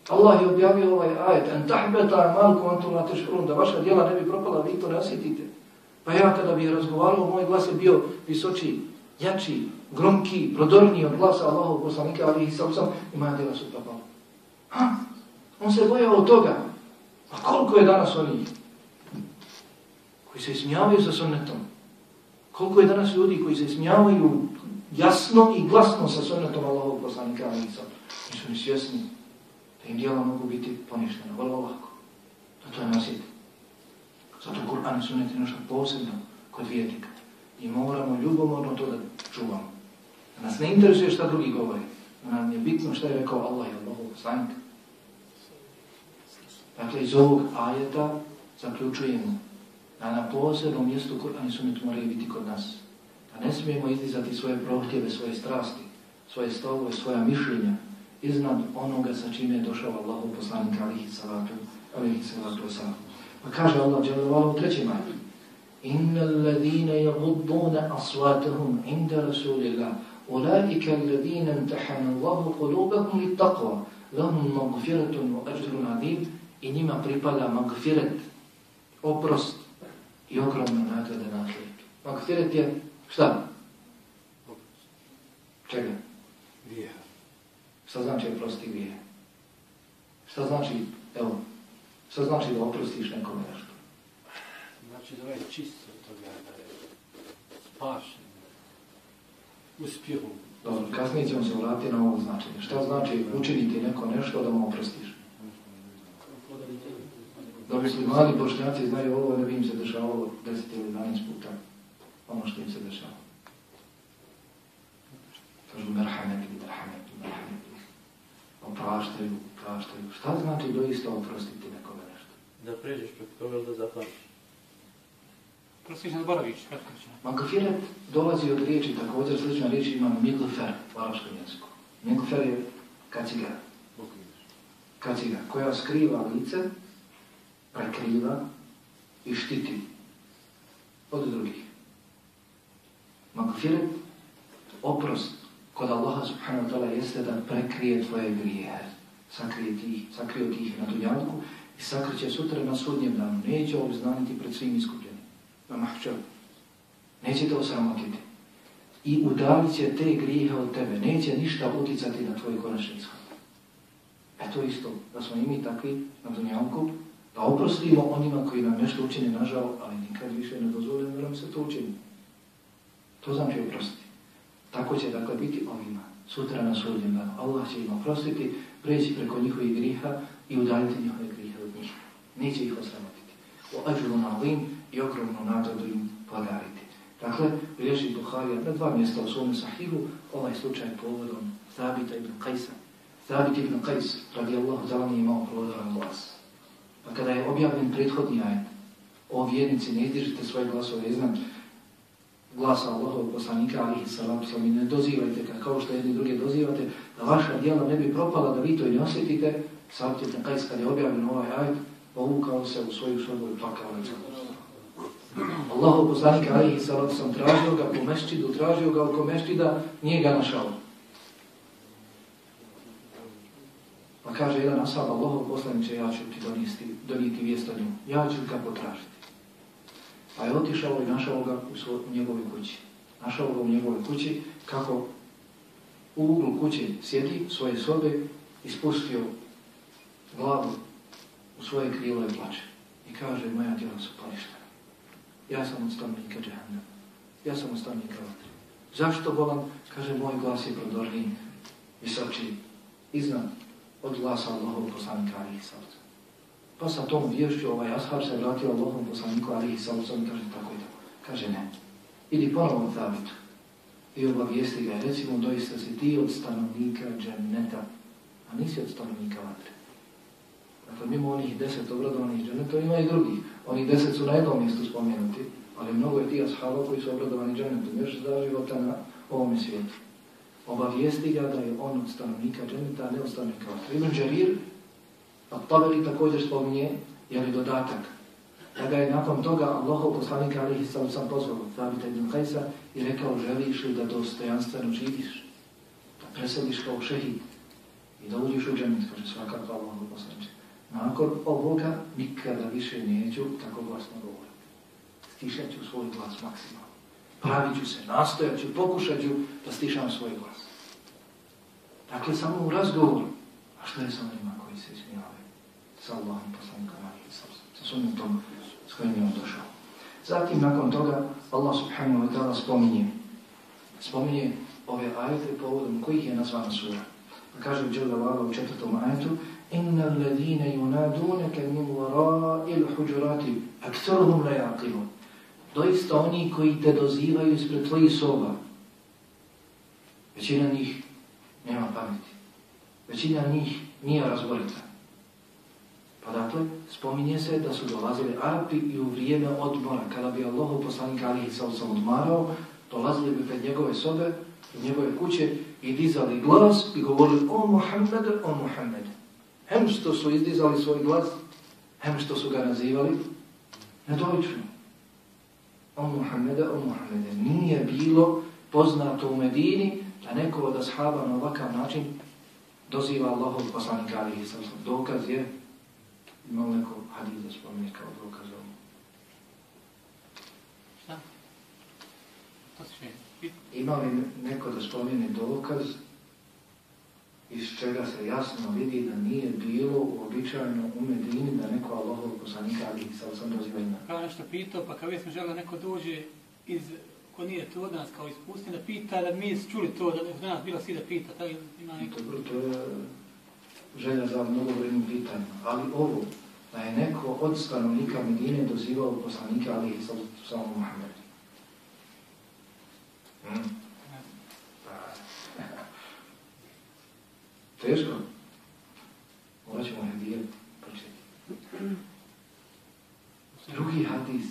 Speaker 1: Allah je objavio ovaj ajet, en tahbeta malku antum la teškrun, da vaša djela ne bi propala, vi to ne osjetite. Pa ja kada bi razgovarao, moj glas je bio visoči, jači, gromki, prodorniji od glasa Allahov poslanika, ali i sam sam, i moja djela su propala. Ha? On se bojao od toga. A koliko je danas onih koji se ismijavaju sa sunnetom? Koliko je danas ljudi koji se ismijavaju jasno i glasno sa sunnetom Allahov poslanika, Alisa. Nisu ni svjesni da im dijela mogu biti poništena, vrlo lako. Da to je nasjeti. Zato Kur'an i sunnet je nešto posebno kod vjernika. I moramo ljubomorno to da čuvamo. Da nas ne interesuje šta drugi govori. Da nam je bitno šta je rekao Allah i Allahov poslanik. Dakle, iz ovog ajeta zaključujemo a na posebnom mjestu Kur'an i sunnet moraju biti kod nas. A ne smijemo izdizati svoje prohtjeve, svoje strasti, svoje stavove, svoja mišljenja, iznad onoga sa čime je došao Allahu poslanik alihi salatu, alihi salatu wasalam. Pa kaže Allah dželovala u trećem ajtu. Inna alladhina yagudduna aswatahum inda rasulillah ulaika alladhina imtahana Allahu qulubahum littaqwa lahum maghfiratun wa ajrun adim i njima pripada magfirat oprost i ogromna nagrada na ahiretu. Magfirat je šta? Čega?
Speaker 4: Grijeha.
Speaker 1: Šta znači oprosti grije? Šta znači, evo, šta znači da oprostiš nekome nešto?
Speaker 4: Znači da je čisto toga, da je spašen, uspjehom.
Speaker 1: Dobro, kasnije ćemo se vratiti na ovo značenje. Šta znači učiniti neko nešto da mu oprostiš? Da bi sli mali bošnjaci znaju ovo, ne bi im se dešavalo 10 ili 12 puta ono što im se dešava. Kažu merhamet ili merhamet, merhamet opraštaju, opraštaju. Šta znači doista oprostiti nekome nešto?
Speaker 4: Da pređeš preko toga da zapamiš.
Speaker 3: Prostiš na zboravić, kratko će.
Speaker 1: Magfiret dolazi od riječi, također slična riječ ima migfer u arabskom jeziku. Migfer je kaciga. Kaciga, koja skriva lice, prekriva i štiti od drugih. Magfiret, oprost, kod Allaha subhanahu wa ta'ala jeste da prekrije tvoje grijehe. Sakrije tih, sakrio tih na dunjanku i sakriće sutra na sudnjem danu. Neće obznaniti pred svim iskupljenim. Na mahčavu. Neće te osramotiti. I udalit će te grijehe od tebe. Neće ništa uticati na tvoj konačni ishod. E to isto, da smo i mi takvi na dunjanku, Da oprostimo onima koji nam nešto učine nažal, ali nikad više ne dozvolimo da nam se to učini. To znači oprostiti. Tako će dakle biti ovima. Sutra na sudnjem danu. Allah će im oprostiti, preći preko njihovih griha i udaljiti njihove grihe od njih. Neće ih osramotiti. O ađuru na ovim i ogromnu nagradu im podariti. Dakle, bilježi Buharija na dva mjesta u svome sahihu, ovaj slučaj povodom Zabita ibn Qajsa. Zabit ibn Qajs, radi Allahu za imao plodoran glas. Pa kada je objavljen prethodni ajet, o vjernici ne izdižite svoje glasove iznad glasa Allahov poslanika, ali i salam sam i ne dozivajte ga kao što jedni druge dozivate, da vaša djela ne bi propala, da vi to i ne osjetite, Zabit na Kajs, kada je objavljen ovaj ajet, povukao se u svoju sobu i plakao na celost. Allahu poslanika alihi salam, sam tražio ga po mešćidu, tražio ga oko mešćida, nije ga našao. Kaže jedan asab, Allahov poslaniče, ja ću ti donijeti, donijeti vijest o njemu. Ja ću ga potražiti. Pa je otišao i našao ga u, svoj, u njegovoj kući. Našao ga u njegovoj kući, kako u uglu kuće sjedi svoje sobe, ispustio glavu u svoje krilo i plače. I kaže, moja djela su poništena. Ja sam od stanovnika džahannama. Ja sam od stanovnika vatre. Zašto volam? Kaže, moj glas je prodorniji, visočiji, iznad od glasa Allahov poslanika alihi sallam. Pa sa tom vješću ovaj ashab se vratio Allahov poslaniku alihi sallam i kaže tako i tako. Kaže ne. Ili ponovo od. I obavijesti ga, recimo, doista si ti od stanovnika dženneta, a nisi od stanovnika vatre. Dakle, mimo onih deset obradovanih dženeta, ima i drugih. Oni deset su na jednom mjestu spomenuti, ali mnogo je ti ashaba koji su obradovani dženetom, još za života na ovom svijetu. Obavijesti ga da je on od stanovnika dženeta, ne od stanovnika vatre. Ibn Đarir, a Tabeli također spominje, je li dodatak, da ga je nakon toga Allahov poslanika alihi sallam sam pozvao, Zabita ibn Hajsa, i rekao, želiš li da dostojanstveno živiš, da preseliš kao šehid i da uđiš u dženet, kaže svakako Allahov poslanika. Nakon ovoga nikada više neću tako glasno govoriti. Stišat ću svoj glas maksimalno. Pravit ću se, nastojat ću, pokušat ću da stišam svoj glas. Dakle, samo u razgovoru. A što je sa onima koji se ismijavaju? Sa Allahom poslanikom Ali sa, sa sunim tom s kojim je on došao. Zatim, nakon toga, Allah subhanahu wa ta'ala spominje, spominje ove ajete povodom kojih je nazvana sura. Pa kaže u Đelda u četvrtom ajetu, إن الذين ينادونك من وراء الحجرات أكثرهم لا يعقلون Doista oni koji te dozivaju ispred tvojih soba, većina njih nema pameti. Većina njih nije razborita. Pa dakle, spominje se da su dolazili Arapi i u vrijeme odmora, kada bi Allah poslanik Alihi sa sam odmarao, dolazili bi pred njegove sobe, pred njegove kuće i dizali glas i govorili o Muhammed, o Muhammed. Hem što su izdizali svoj glas, hem što su ga nazivali, nedolično. O Muhammede, o Muhammede. Nije bilo poznato u Medini da neko od ashaba na ovakav način doziva Allahov poslanika alihi sallam. Dokaz je, imao neko hadis da spomeni kao dokaz ovom.
Speaker 3: Šta?
Speaker 1: Li neko da spomeni dokaz iz čega se jasno vidi da nije bilo uobičajeno u Medini da neko Allahov poslanika ali sa sam doziva ima.
Speaker 3: Kao nešto pitao, pa kao smo žele neko dođe iz, ko nije to od nas, kao iz pustina, pita da mi čuli to, da od nas bila svi da pita, tako ima neko.
Speaker 1: Dobro, to je želja za mnogo vrednim pitanjima, ali ovo, da je neko od stanovnika Medine dozivao poslanika ali sa sam Muhammed. Hmm. Teško. Morat ćemo hedijet početi. Drugi hadis.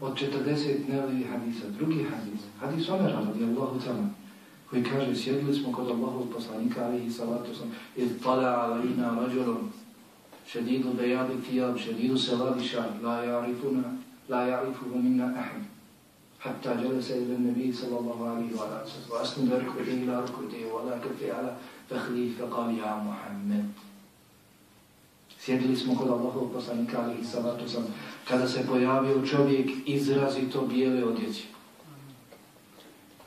Speaker 1: Od 40 nevi hadisa. Drugi hadis. Hadis Omera radi Allahu tamo. Koji kaže, sjedili smo kod Allahov poslanika, alihi salatu sam, iz tala alina rađulom, šedidu bejadi tijab, šedidu seladi šar, la ja'rifuna, la ja'rifuhu minna ahad. حتى جلس إلى النبي صلى الله عليه وآله وسلم وأسند ركبتي إلى ركبتي ولا كفي على فخذي فقال يا محمد Sjedili smo kod Allahov poslanika alihi salatu sam, kada se pojavio čovjek izrazito bijele odjeće.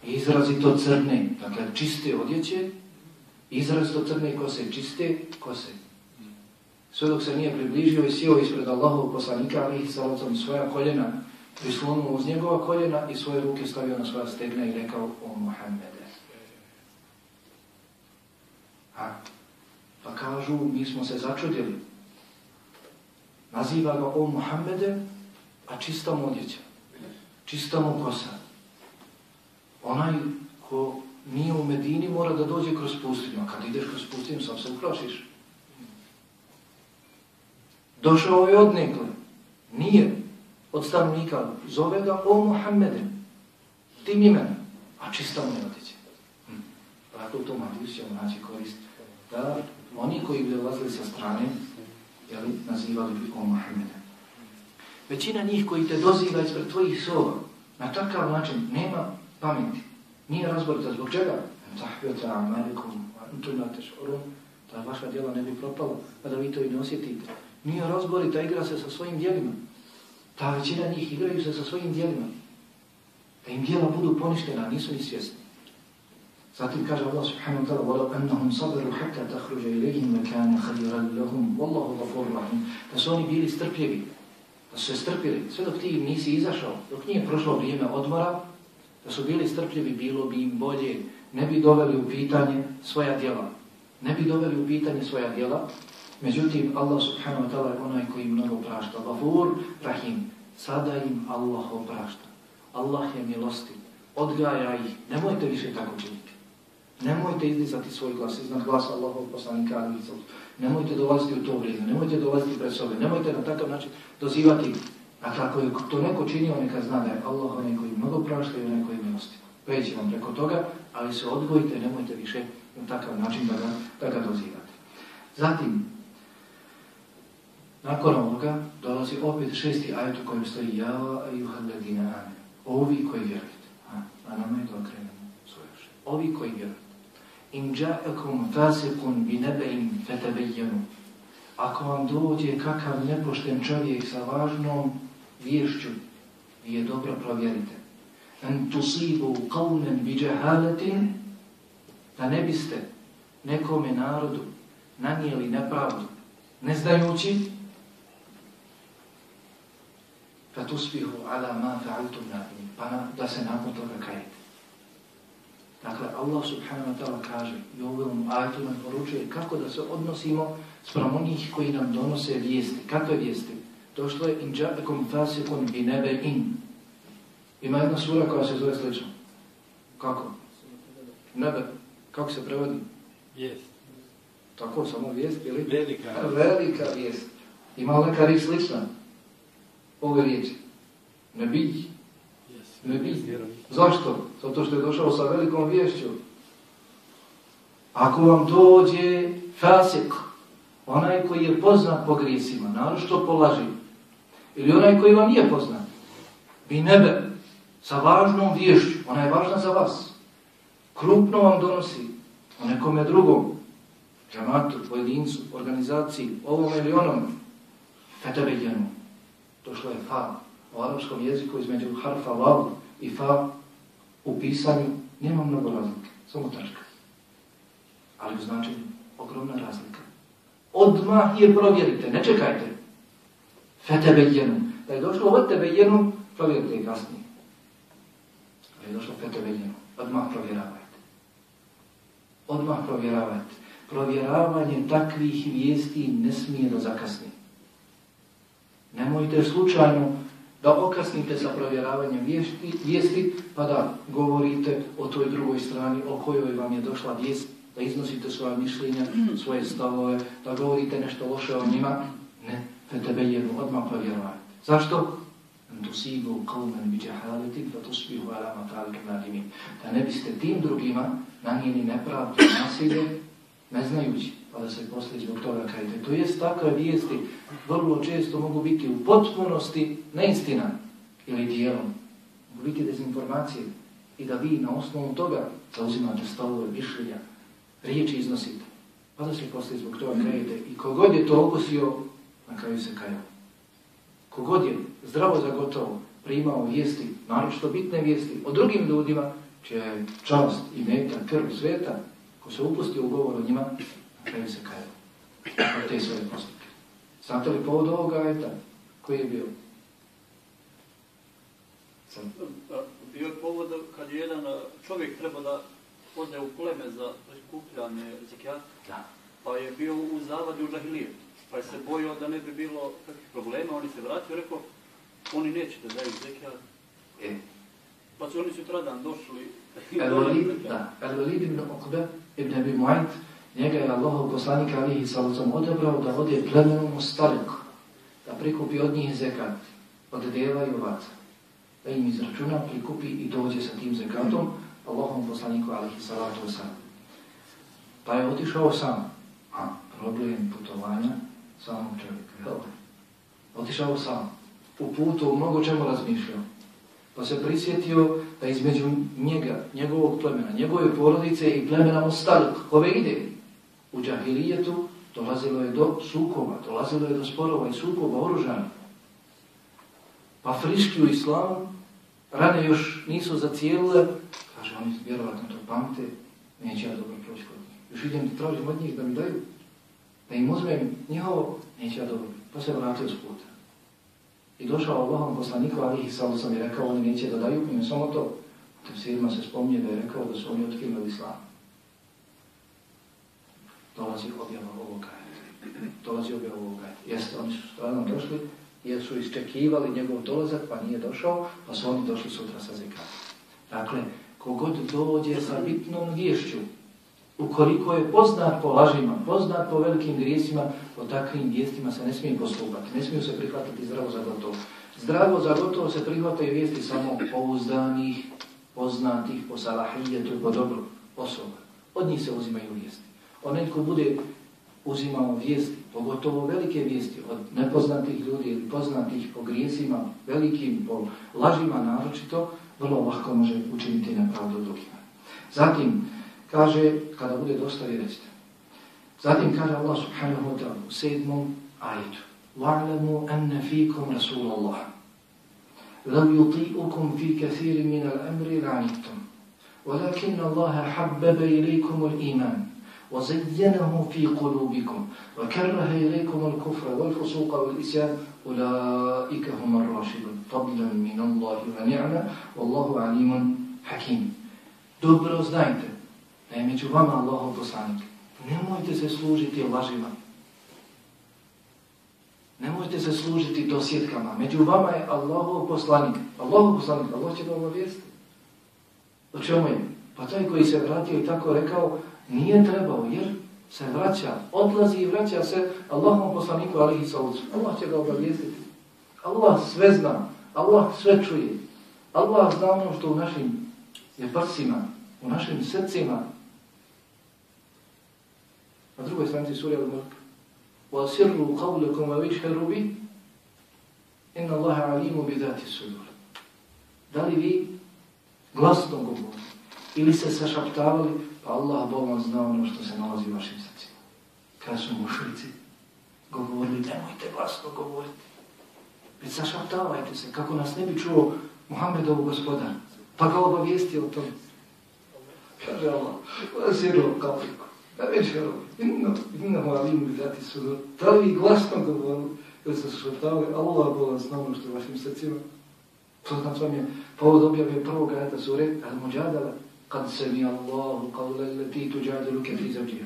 Speaker 1: Izrazito crne, dakle čiste odjeće, izrazito crne kose, čiste kose. sve dok se nije približio i sjeo ispred Allahov poslanika, ali ih salacom svoja koljena, prislonuo uz njegova koljena i svoje ruke stavio na svoja stegna i rekao o Muhammede. A, pa kažu, mi smo se začudili. Naziva ga on Muhammede, a čistom odjećem, čistom čista kosa. Onaj ko nije u Medini mora da dođe kroz pustinu, a kad ideš kroz pustinu sam se ukrošiš. Došao je od nekle, nije od stanovnika, zove ga o Muhammede, tim imenom, a čistom ne odjeće. Hm. Pa Tako u tom hadisu ćemo naći koristiti da oni koji bi dolazili sa strane, jeli, nazivali bi o Muhammede. Većina njih koji te doziva ispred tvojih sova, na takav način nema pameti, nije razborita. Zbog čega? Zahvjota, Amerikom, Antunateš, Orum, da vaša djela ne bi propala, pa da vi to i ne osjetite. Nije razborita, igra se sa svojim djelima. Ta većina njih igraju se sa svojim djelima. Da im djela budu poništena, nisu ni svjesni. Zatim kaže Allah subhanahu wa ta'ala وَلَوْ أَنَّهُمْ صَبَرُوا حَتَّى تَخْرُجَ إِلَيْهِمْ وَكَانَ خَيْرًا لَهُمْ وَاللَّهُ غَفُورٌ رَحِيمٌ Da su oni bili strpljivi, da su se strpili, sve dok ti nisi izašao, dok nije prošlo vrijeme odmora, da su bili strpljivi, bilo bi im bolje, ne bi doveli u pitanje svoja djela. Ne bi doveli u pitanje svoja djela, međutim, Allah subhanahu wa ta'ala je onaj koji mnogo prašta. Gafur, Rahim, sada im Allah oprašta. Allah je milosti, odgaja ih, nemojte više tako činiti. Nemojte izdizati svoj glas iznad glasa Allahov poslanika Alica. Nemojte dolaziti u to vrijeme, nemojte dolaziti pred sobe, nemojte na takav način dozivati. Dakle, ako je to neko činio, neka zna da je Allah onaj koji mnogo prašta i onaj koji milosti. Preći vam preko toga, ali se odgojite, nemojte više na takav način da ga, da ga dozivate. Zatim, nakon ovoga, dolazi opet šesti ajet u kojem stoji Java i Uhalladina Ame. Ovi koji vjerujete. A, a nama je to krenemo svoje Ovi koji vjerujete in ja'akum fasiqun bi naba'in fatabayyanu. Ako vam dođe kakav nepošten čovjek sa važnom vješću vi je dobro provjerite. An tusibu qawman bi jahalatin da ne biste nekome narodu nanijeli nepravdu ne znajući fatusbihu ala ma fa'altum nadim pa da se nakon toga kajete Dakle, Allah subhanahu wa ta'ala kaže i ovom ajtu nam poručuje kako da se odnosimo sprem onih koji nam donose vijesti. Kakve vijesti? Došlo je in ja'akum fasikun bi nebe in. Ima jedna sura koja se zove slično. Kako? Nebe. Kako se prevodi?
Speaker 4: Vijest.
Speaker 1: Tako, samo vijest, ili?
Speaker 4: Velika.
Speaker 1: Velika vijest. Ima neka riječ slična? Ove riječi. Ne bi. Zašto? Zato što je došao sa velikom vješću. Ako vam dođe fasik, onaj koji je poznat po grisima, narošto polaži, ili onaj koji vam nije poznat, bi nebe, sa važnom vješću, ona je važna za vas, krupno vam donosi o nekome drugom, džamatu, pojedincu, organizaciji, ovom ili onom, fetebejenu, došlo je fa, u arabskom jeziku između harfa vav i fa u pisanju nema mnogo razlike, samo tačka. Ali u značenju ogromna razlika. Odmah je provjerite, ne čekajte. Fetebe jenu. Da je došlo od tebe jenu, provjerite i kasnije. Da je došlo fetebe jenu. Odmah provjeravajte. Odmah provjeravajte. Provjeravanje takvih vijesti ne smije da zakasni. Nemojte slučajno da okasnite sa provjeravanjem vijesti, vijesti, pa da govorite o toj drugoj strani o kojoj vam je došla vijest, da iznosite svoje mišljenja, svoje stavove, da govorite nešto loše o njima, ne, fe tebe jednu odmah provjeravajte. Zašto? Tusibu qawman bi jahalatin fa ala ma fa'altum nadimin. Da ne biste tim drugima nanijeli nepravdu nasilje, ne znajući pa da se posle zbog toga kajete. To jest takve vijesti vrlo često mogu biti u potpunosti neistina ili dijelom. Mogu biti dezinformacije i da vi na osnovu toga zauzimate stavove, mišljenja, riječi iznosite. Pa da se posle zbog toga kajete. I kogod je to okusio, na kraju se kajao. Kogod je zdravo zagotovo primao vijesti, naročito bitne vijesti o drugim ljudima, čija je čast i meta, krv sveta, ko se upustio u govor o njima, kraju se kajao. Od te svoje postupke. Znate li povod ovoga ajeta? Koji je bio? Sam.
Speaker 6: Bio je povod kad je jedan čovjek treba da ode u pleme za prikupljanje zekijata,
Speaker 1: Da.
Speaker 6: pa je bio u zavadi u džahilije. Pa je se bojio da ne bi bilo kakvih problema, oni se vratio i rekao, oni neće da daju zekijat.
Speaker 1: E,
Speaker 6: Pa su oni sutradan došli
Speaker 1: El-Walid,
Speaker 6: donijeli
Speaker 1: da, *laughs* El-Walid ibn Uqbe ibn Abi Mu'ayt, njega je Allahov poslanik alihi sallam odebrao da ode plemenom u Stariku, da prikupi od njih zekat, od deva i ovaca. Da im izračuna, prikupi i dođe sa tim zekatom, Allahom poslaniku alihi salatu wasallam. Pa je otišao sam. A, problem putovanja samog čovjeka, jel? Otišao sam. U putu mnogo čemu razmišljao. Pa se prisjetio da između njega, njegovog plemena, njegove porodice i plemena Mostaruk, ove ide u džahilijetu, dolazilo je do sukoba, dolazilo je do sporova i sukoba oružana. Pa friški u islamu, rane još nisu zacijelile, kaže, oni vjerovatno to pamte, neće ja dobro proći kod njih. Još idem da tražim od njih da mi daju, da im uzmem njihovo, neće ja dobro. Pa se vratio s puta. I došao Allahom poslaniku, ali ih samo sam je rekao, oni neće da daju, im samo to. U tefsirima se spominje da je rekao da su oni otkrinuli islam. Dolazi objava ovoga. Dolazi objava ovoga. Jeste, oni su stvarno došli, jer su isčekivali njegov dolazak, pa nije došao, pa su oni došli sutra sa zekatom. Dakle, kogod dođe sa bitnom vješću, ukoliko je poznat po lažima, poznat po velikim grijesima, po takvim vijestima se ne smije postupati, ne smiju se prihvatiti zdravo za gotovo. Zdravo za gotovo se prihvataju vijesti samo pouzdanih, poznatih, po salahijetu, po dobru osoba. Od njih se uzimaju vijesti. Onaj ko bude uzimao vijesti, pogotovo velike vijesti od nepoznatih ljudi ili poznatih po grijesima, velikim po lažima naročito, vrlo lahko može učiniti nepravdu drugima. Zatim, kaže, kada bude dosta vi recite. Zatim kaže Allah subhanahu wa ta'ala u sedmom ajetu. وَعْلَمُوا أَنَّ فِيكُمْ رَسُولَ اللَّهِ لَوْ يُطِيئُكُمْ فِي كَثِيرٍ مِنَ الْأَمْرِ لَعْنِتُمْ وَلَكِنَّ اللَّهَ حَبَّبَ إِلَيْكُمُ الْإِيمَانِ وَزَيَّنَهُ فِي قُلُوبِكُمْ وَكَرَّهَ إِلَيْكُمُ الْكُفْرَ وَالْفُسُوقَ وَالْإِسْيَانَ أُولَٰئِكَ هُمُ الرَّاشِدُونَ فَضْلًا مِنَ اللَّهِ وَنِعْمَةً وَاللَّهُ عَلِيمٌ حَكِيمٌ Dobro znajte da je među vama Allahov poslanik. Nemojte se služiti lažima. Nemojte se služiti dosjetkama. Među vama je Allahov poslanik. Allahov poslanik, Allah će ga obavijesti. O čemu je? Pa taj koji se vratio i tako rekao, nije trebao, jer se vraća, odlazi i vraća se Allahom poslaniku, alihi salucu. Allah će ga obavijestiti. Allah sve zna. Allah sve čuje. Allah zna ono što u našim je prsima, u našim srcima. Na drugoj stranici suri Al-Mulk. وَأَسِرُّوا قَوْلَكُمْ وَوِشْهَرُوا بِي إِنَّ اللَّهَ عَلِيمُ بِذَاتِ السُّدُورِ Da li vi glasno govorili ili se sašaptavali, Pa Allah Bogom zna ono što se nalazi u vašim srcima. Kad su mušlici govorili, nemojte glasno govoriti. Već zašaptavajte se, kako nas ne bi čuo Muhammedovu gospodar. Pa ga obavijesti o tom. Kaže Allah, vas je rov kapliku. Ja već je. Inno, inno, ali bi dati su rov. Pravi glasno govorili, jer se zašaptavali, Allah Bogom zna ono što u vašim srcima. To znam s vam je povod objave prvog rata sure, al-Mujadala, kad se mi Allahu qawla leti tuđadilu fi zavđija.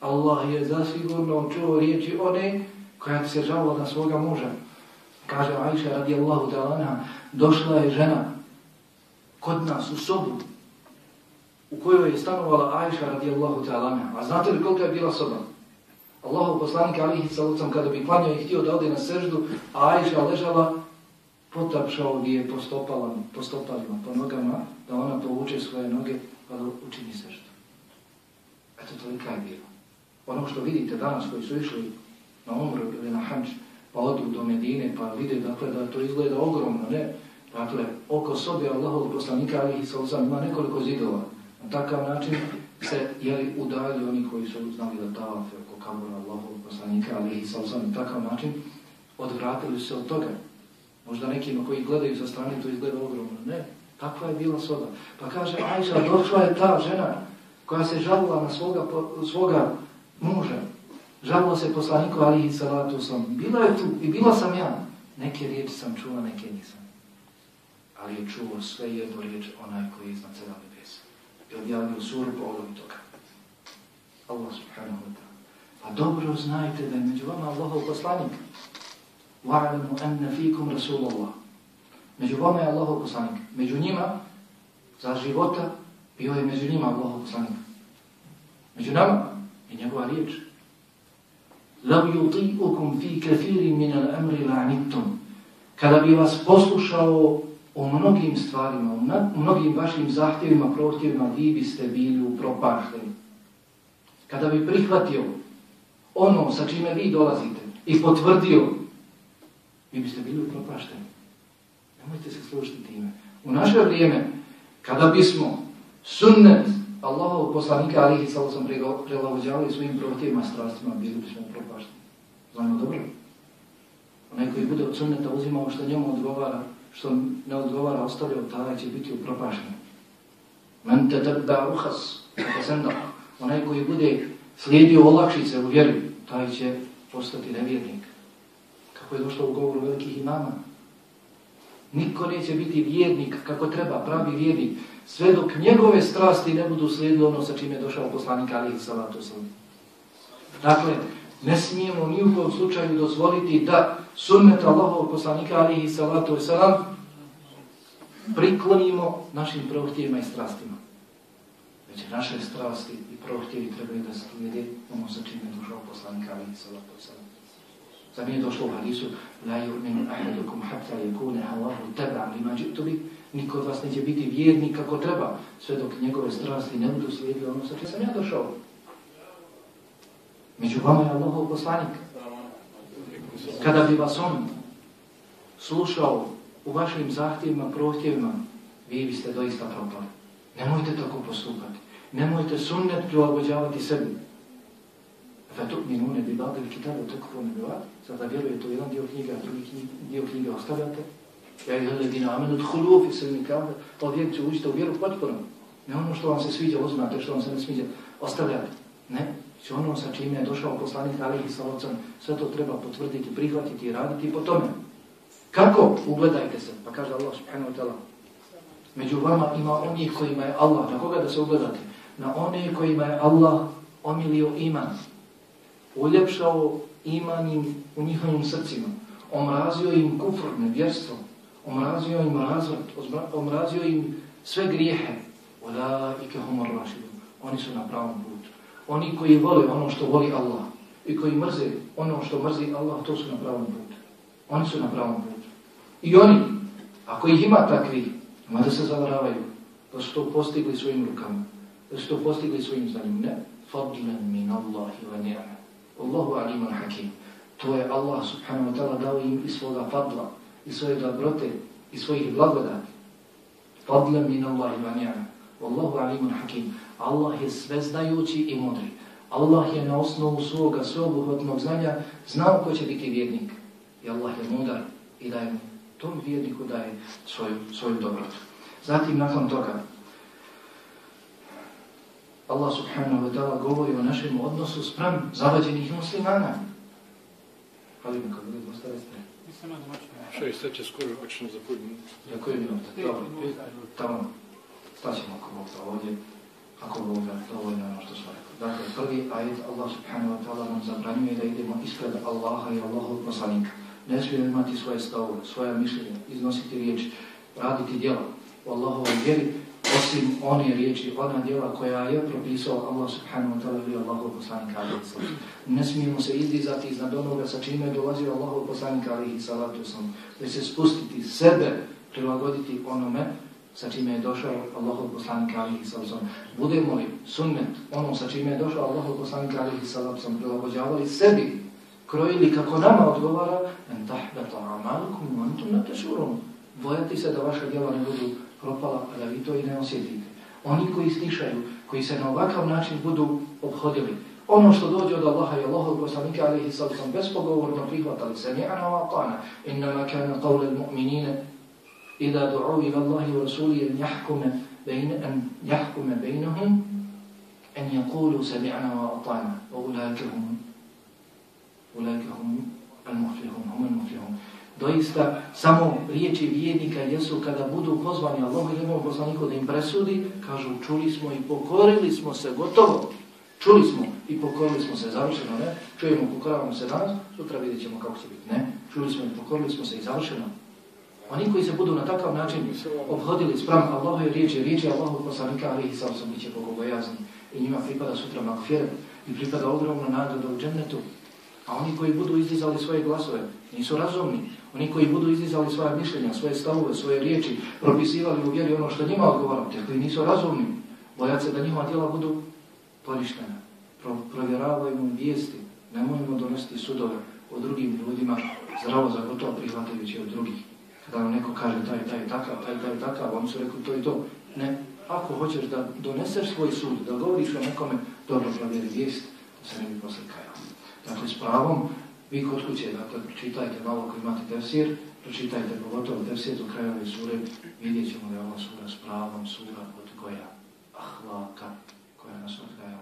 Speaker 1: Allah je zasigurno čuo riječi one koja se žalila na svoga muža. Kaže Aisha radijallahu ta'ala, došla je žena kod nas u sobu u kojoj je stanovala Aisha radijallahu ta'ala. A znate li kolika je bila soba? Allahu poslanik alihi salucam kada bi klanio i htio da ode na seždu, a Aisha ležala, potapšao bi je po stopalama, po stopalima, po nogama, da ona povuče svoje noge pa da učini što Eto tolika je bilo. Ono što vidite danas koji su išli na umru ili na hanč, pa odu do Medine, pa vide dakle, da to izgleda ogromno, ne? Dakle, oko sobe Allahov poslanika alihi salucam ima nekoliko zidova. Na takav način se jeli, udalji oni koji su znali da tavafe oko kabura Allahov poslanika, ali i sam takav način odvratili se od toga. Možda nekima koji gledaju sa strane to izgleda ogromno. Ne, takva je bila soda. Pa kaže, *clears throat* Ajša, došla je ta žena koja se žalila na svoga, svoga muža. Žalilo se poslaniku alihi salatu sam. Bila je tu i bila sam ja. Neke riječi sam čula, neke nisam. Ali je čuo sve jednu riječ onaj koji je iznad cela nebesa. I objavio suru povodom toga. Allah subhanahu wa ta'ala. Pa dobro znajte da je među vama Allahov poslanik. Wa'alamu anna fikum Rasulullah. Među vama je Allahov poslanik. Među njima, za života, bio je među njima Allahov poslanik. Među nama je njegova riječ. لَوْ يُطِيءُكُمْ فِي كَثِيرٍ مِنَ الْأَمْرِ لَعْنِتُمْ Kada bi vas poslušao o mnogim stvarima, u mnogim vašim zahtjevima, prohtjevima, vi biste bili upropašteni. Kada bi prihvatio ono sa čime vi dolazite i potvrdio, vi biste bili upropašteni. Nemojte se služiti time. U naše vrijeme, kada bismo sunnet Allahov poslanika alihi sallahu sam prelavođavali svojim protivima strastima, bili bismo propašteni. Znamo dobro? Onaj koji bude od sunneta uzimao što njemu odgovara, što ne odgovara, ostavljao, tada će biti upropašten. Men te tebda uhas, kako sam da, onaj koji bude slijedio olakšice u vjeru, taj će postati nevjernik. Kako je došlo u govoru velikih imama? Niko neće biti vjernik kako treba, pravi vjernik, sve dok njegove strasti ne budu slijedili ono sa čime je došao poslanik Ali Salatu Salam. Dakle, ne smijemo ni u kojem slučaju dozvoliti da sunnet Allahov poslanika Ali Salatu Salam priklonimo našim prohtjevima i strastima. Već naše strasti i prohtjevi trebaju da slijede ono sa čime je došao poslanik Ali Salatu Salam. Za mi je došlo u hadisu La yu'minu ahadukum hatta yakuna hawahu tab'an lima ji'tu bi Niko od vas neće biti vjernik kako treba, sve dok njegove strasti ne budu slijedile ono sa sam ja došao. Među vama je Allahov poslanik. Kada bi vas on slušao u vašim zahtjevima, prohtjevima, vi biste doista propali. Nemojte tako postupati. Nemojte sunnet prilagođavati sebi. Fa minune bi badili kitabu tako ne. Sada vjerujete u jedan dio knjiga, drugi drugi dio knjiga ostavljate. Ja ih ledina amenu dhulu fi silmi kabe, to pa vjerci uđite u vjeru potpuno. Ne ono što vam se sviđa uzmate, što vam se ne sviđa ostavljate. Ne, Sve ono sa čime je došao poslanik Alihi sa ocem, sve to treba potvrditi, prihvatiti i raditi po tome. Kako? Ugledajte se. Pa kaže Allah subhanahu wa ta'ala. Među vama ima onih kojima je Allah. Na koga da se ugledate? Na one kojima je Allah omilio iman. Uljepšao iman im u njihovim srcima. Omrazio im kufr, nevjerstvo omrazio im razvrat, omrazio im sve grijehe. Ola i kehumar rašidu. Oni su na pravom putu. Oni koji vole ono što voli Allah i koji mrze ono što mrzi Allah, to su na pravom putu. Oni su na pravom putu. I oni, ako ih ima takvi, mada se zavaravaju, da su to postigli svojim rukama, da su to postigli svojim znanjem. Ne, fadlan min Allahi wa ni'ma. Allahu alimun hakim. To je Allah subhanahu wa ta'ala dao im iz svoga fadla, i svoje dobrote i svojih blagodati. Fadla min Allahi wa njena. Wallahu alimun hakim. Allah je sveznajući i mudri. Allah je na osnovu svoga sveobuhvatnog znanja znao ko će biti vjernik. I Allah je mudar i daje mu tom vjerniku daje svoju, svoju dobrotu. Zatim nakon toga Allah subhanahu wa ta'ala govori o našem odnosu sprem zavađenih muslimana. Hvala mi kako budemo staviti. Nisam
Speaker 5: Še, sad će skoro očno za put minuta.
Speaker 1: Za koju minuta? Dobro, tamo. Staćemo ako Bog da ovdje. Ako Bog da dovoljno ono što smo rekli. Dakle, prvi ajet Allah subhanahu wa ta'ala nam zabranjuje da idemo ispred Allaha i Allahov poslanika. Ne smijemo imati svoje stavove, svoje mišljenje, iznositi riječi, raditi djela u Allahovoj vjeri, osim one riječi, ona djela koja je propisao Allah subhanahu wa ta'ala ili Allahov poslanika alihi salatu. Ne smijemo se izdizati iznad onoga sa čime je dolazio Allahov poslanika alihi salatu sam. Da se spustiti sebe, prilagoditi onome sa čime je došao Allahov poslanika alihi sallatu sam. Budemo li sunnet onom sa čime je došao Allahov poslanika alihi sallatu sam prilagođavali sebi, krojili kako nama odgovara, en tahbeta amalukum, antum na tešurum. Bojati se da vaša djela ne budu propala, a da vi to i ne osjetite. Oni koji stišaju, koji se na ovakav način budu obhodili, ono što dođe od Allaha i Allahov poslanika, ali ih sam bespogovorno prihvatali, se ni'ana wa ta'ana, innama kana qawla al-mu'minina, idha du'u ila Allahi wa rasuli an jahkume bejne, an jahkume bejnahum, an yakulu sami'ana wa atana, wa ulake hum uleke hum al-muflihun, hum al-muflihun. Doista, samo riječi vjernika jesu kada budu pozvani Allah i njegovom poslaniku da im presudi, kažu čuli smo i pokorili smo se, gotovo. Čuli smo i pokorili smo se, završeno, ne? Čujemo, pokoravamo se danas, sutra vidjet ćemo kako će biti, ne? Čuli smo i pokorili smo se i završeno. Oni koji se budu na takav način obhodili sprem Allahove riječi, riječi Allahov poslanika, ali i sam sam biće bogobojazni. I njima pripada sutra makfir i pripada ogromna nagrada u džennetu. A oni koji budu izdizali svoje glasove, nisu razumni. Oni koji budu izizali svoje mišljenja, svoje stavove, svoje riječi, propisivali u vjeri ono što njima odgovara, te koji nisu razumni, bojat se da njihova djela budu poništena. Pro, provjeravajmo vijesti, nemojmo donosti sudove o drugim ljudima, zdravo za gotovo prihvatajući od drugih. Kada vam neko kaže taj, taj, takav, taj, taj, takav, vam su rekli to i to. Ne, ako hoćeš da doneseš svoj sud, da govoriš o nekome, dobro provjeri vijest, da se ne bi poslikajao. Dakle, s pravom, vi kod kuće, dakle, čitajte malo ako imate tefsir, pročitajte pogotovo tefsir do kraja ove sure, vidjet ćemo da je ova sura s pravom, sura od koja nas vodi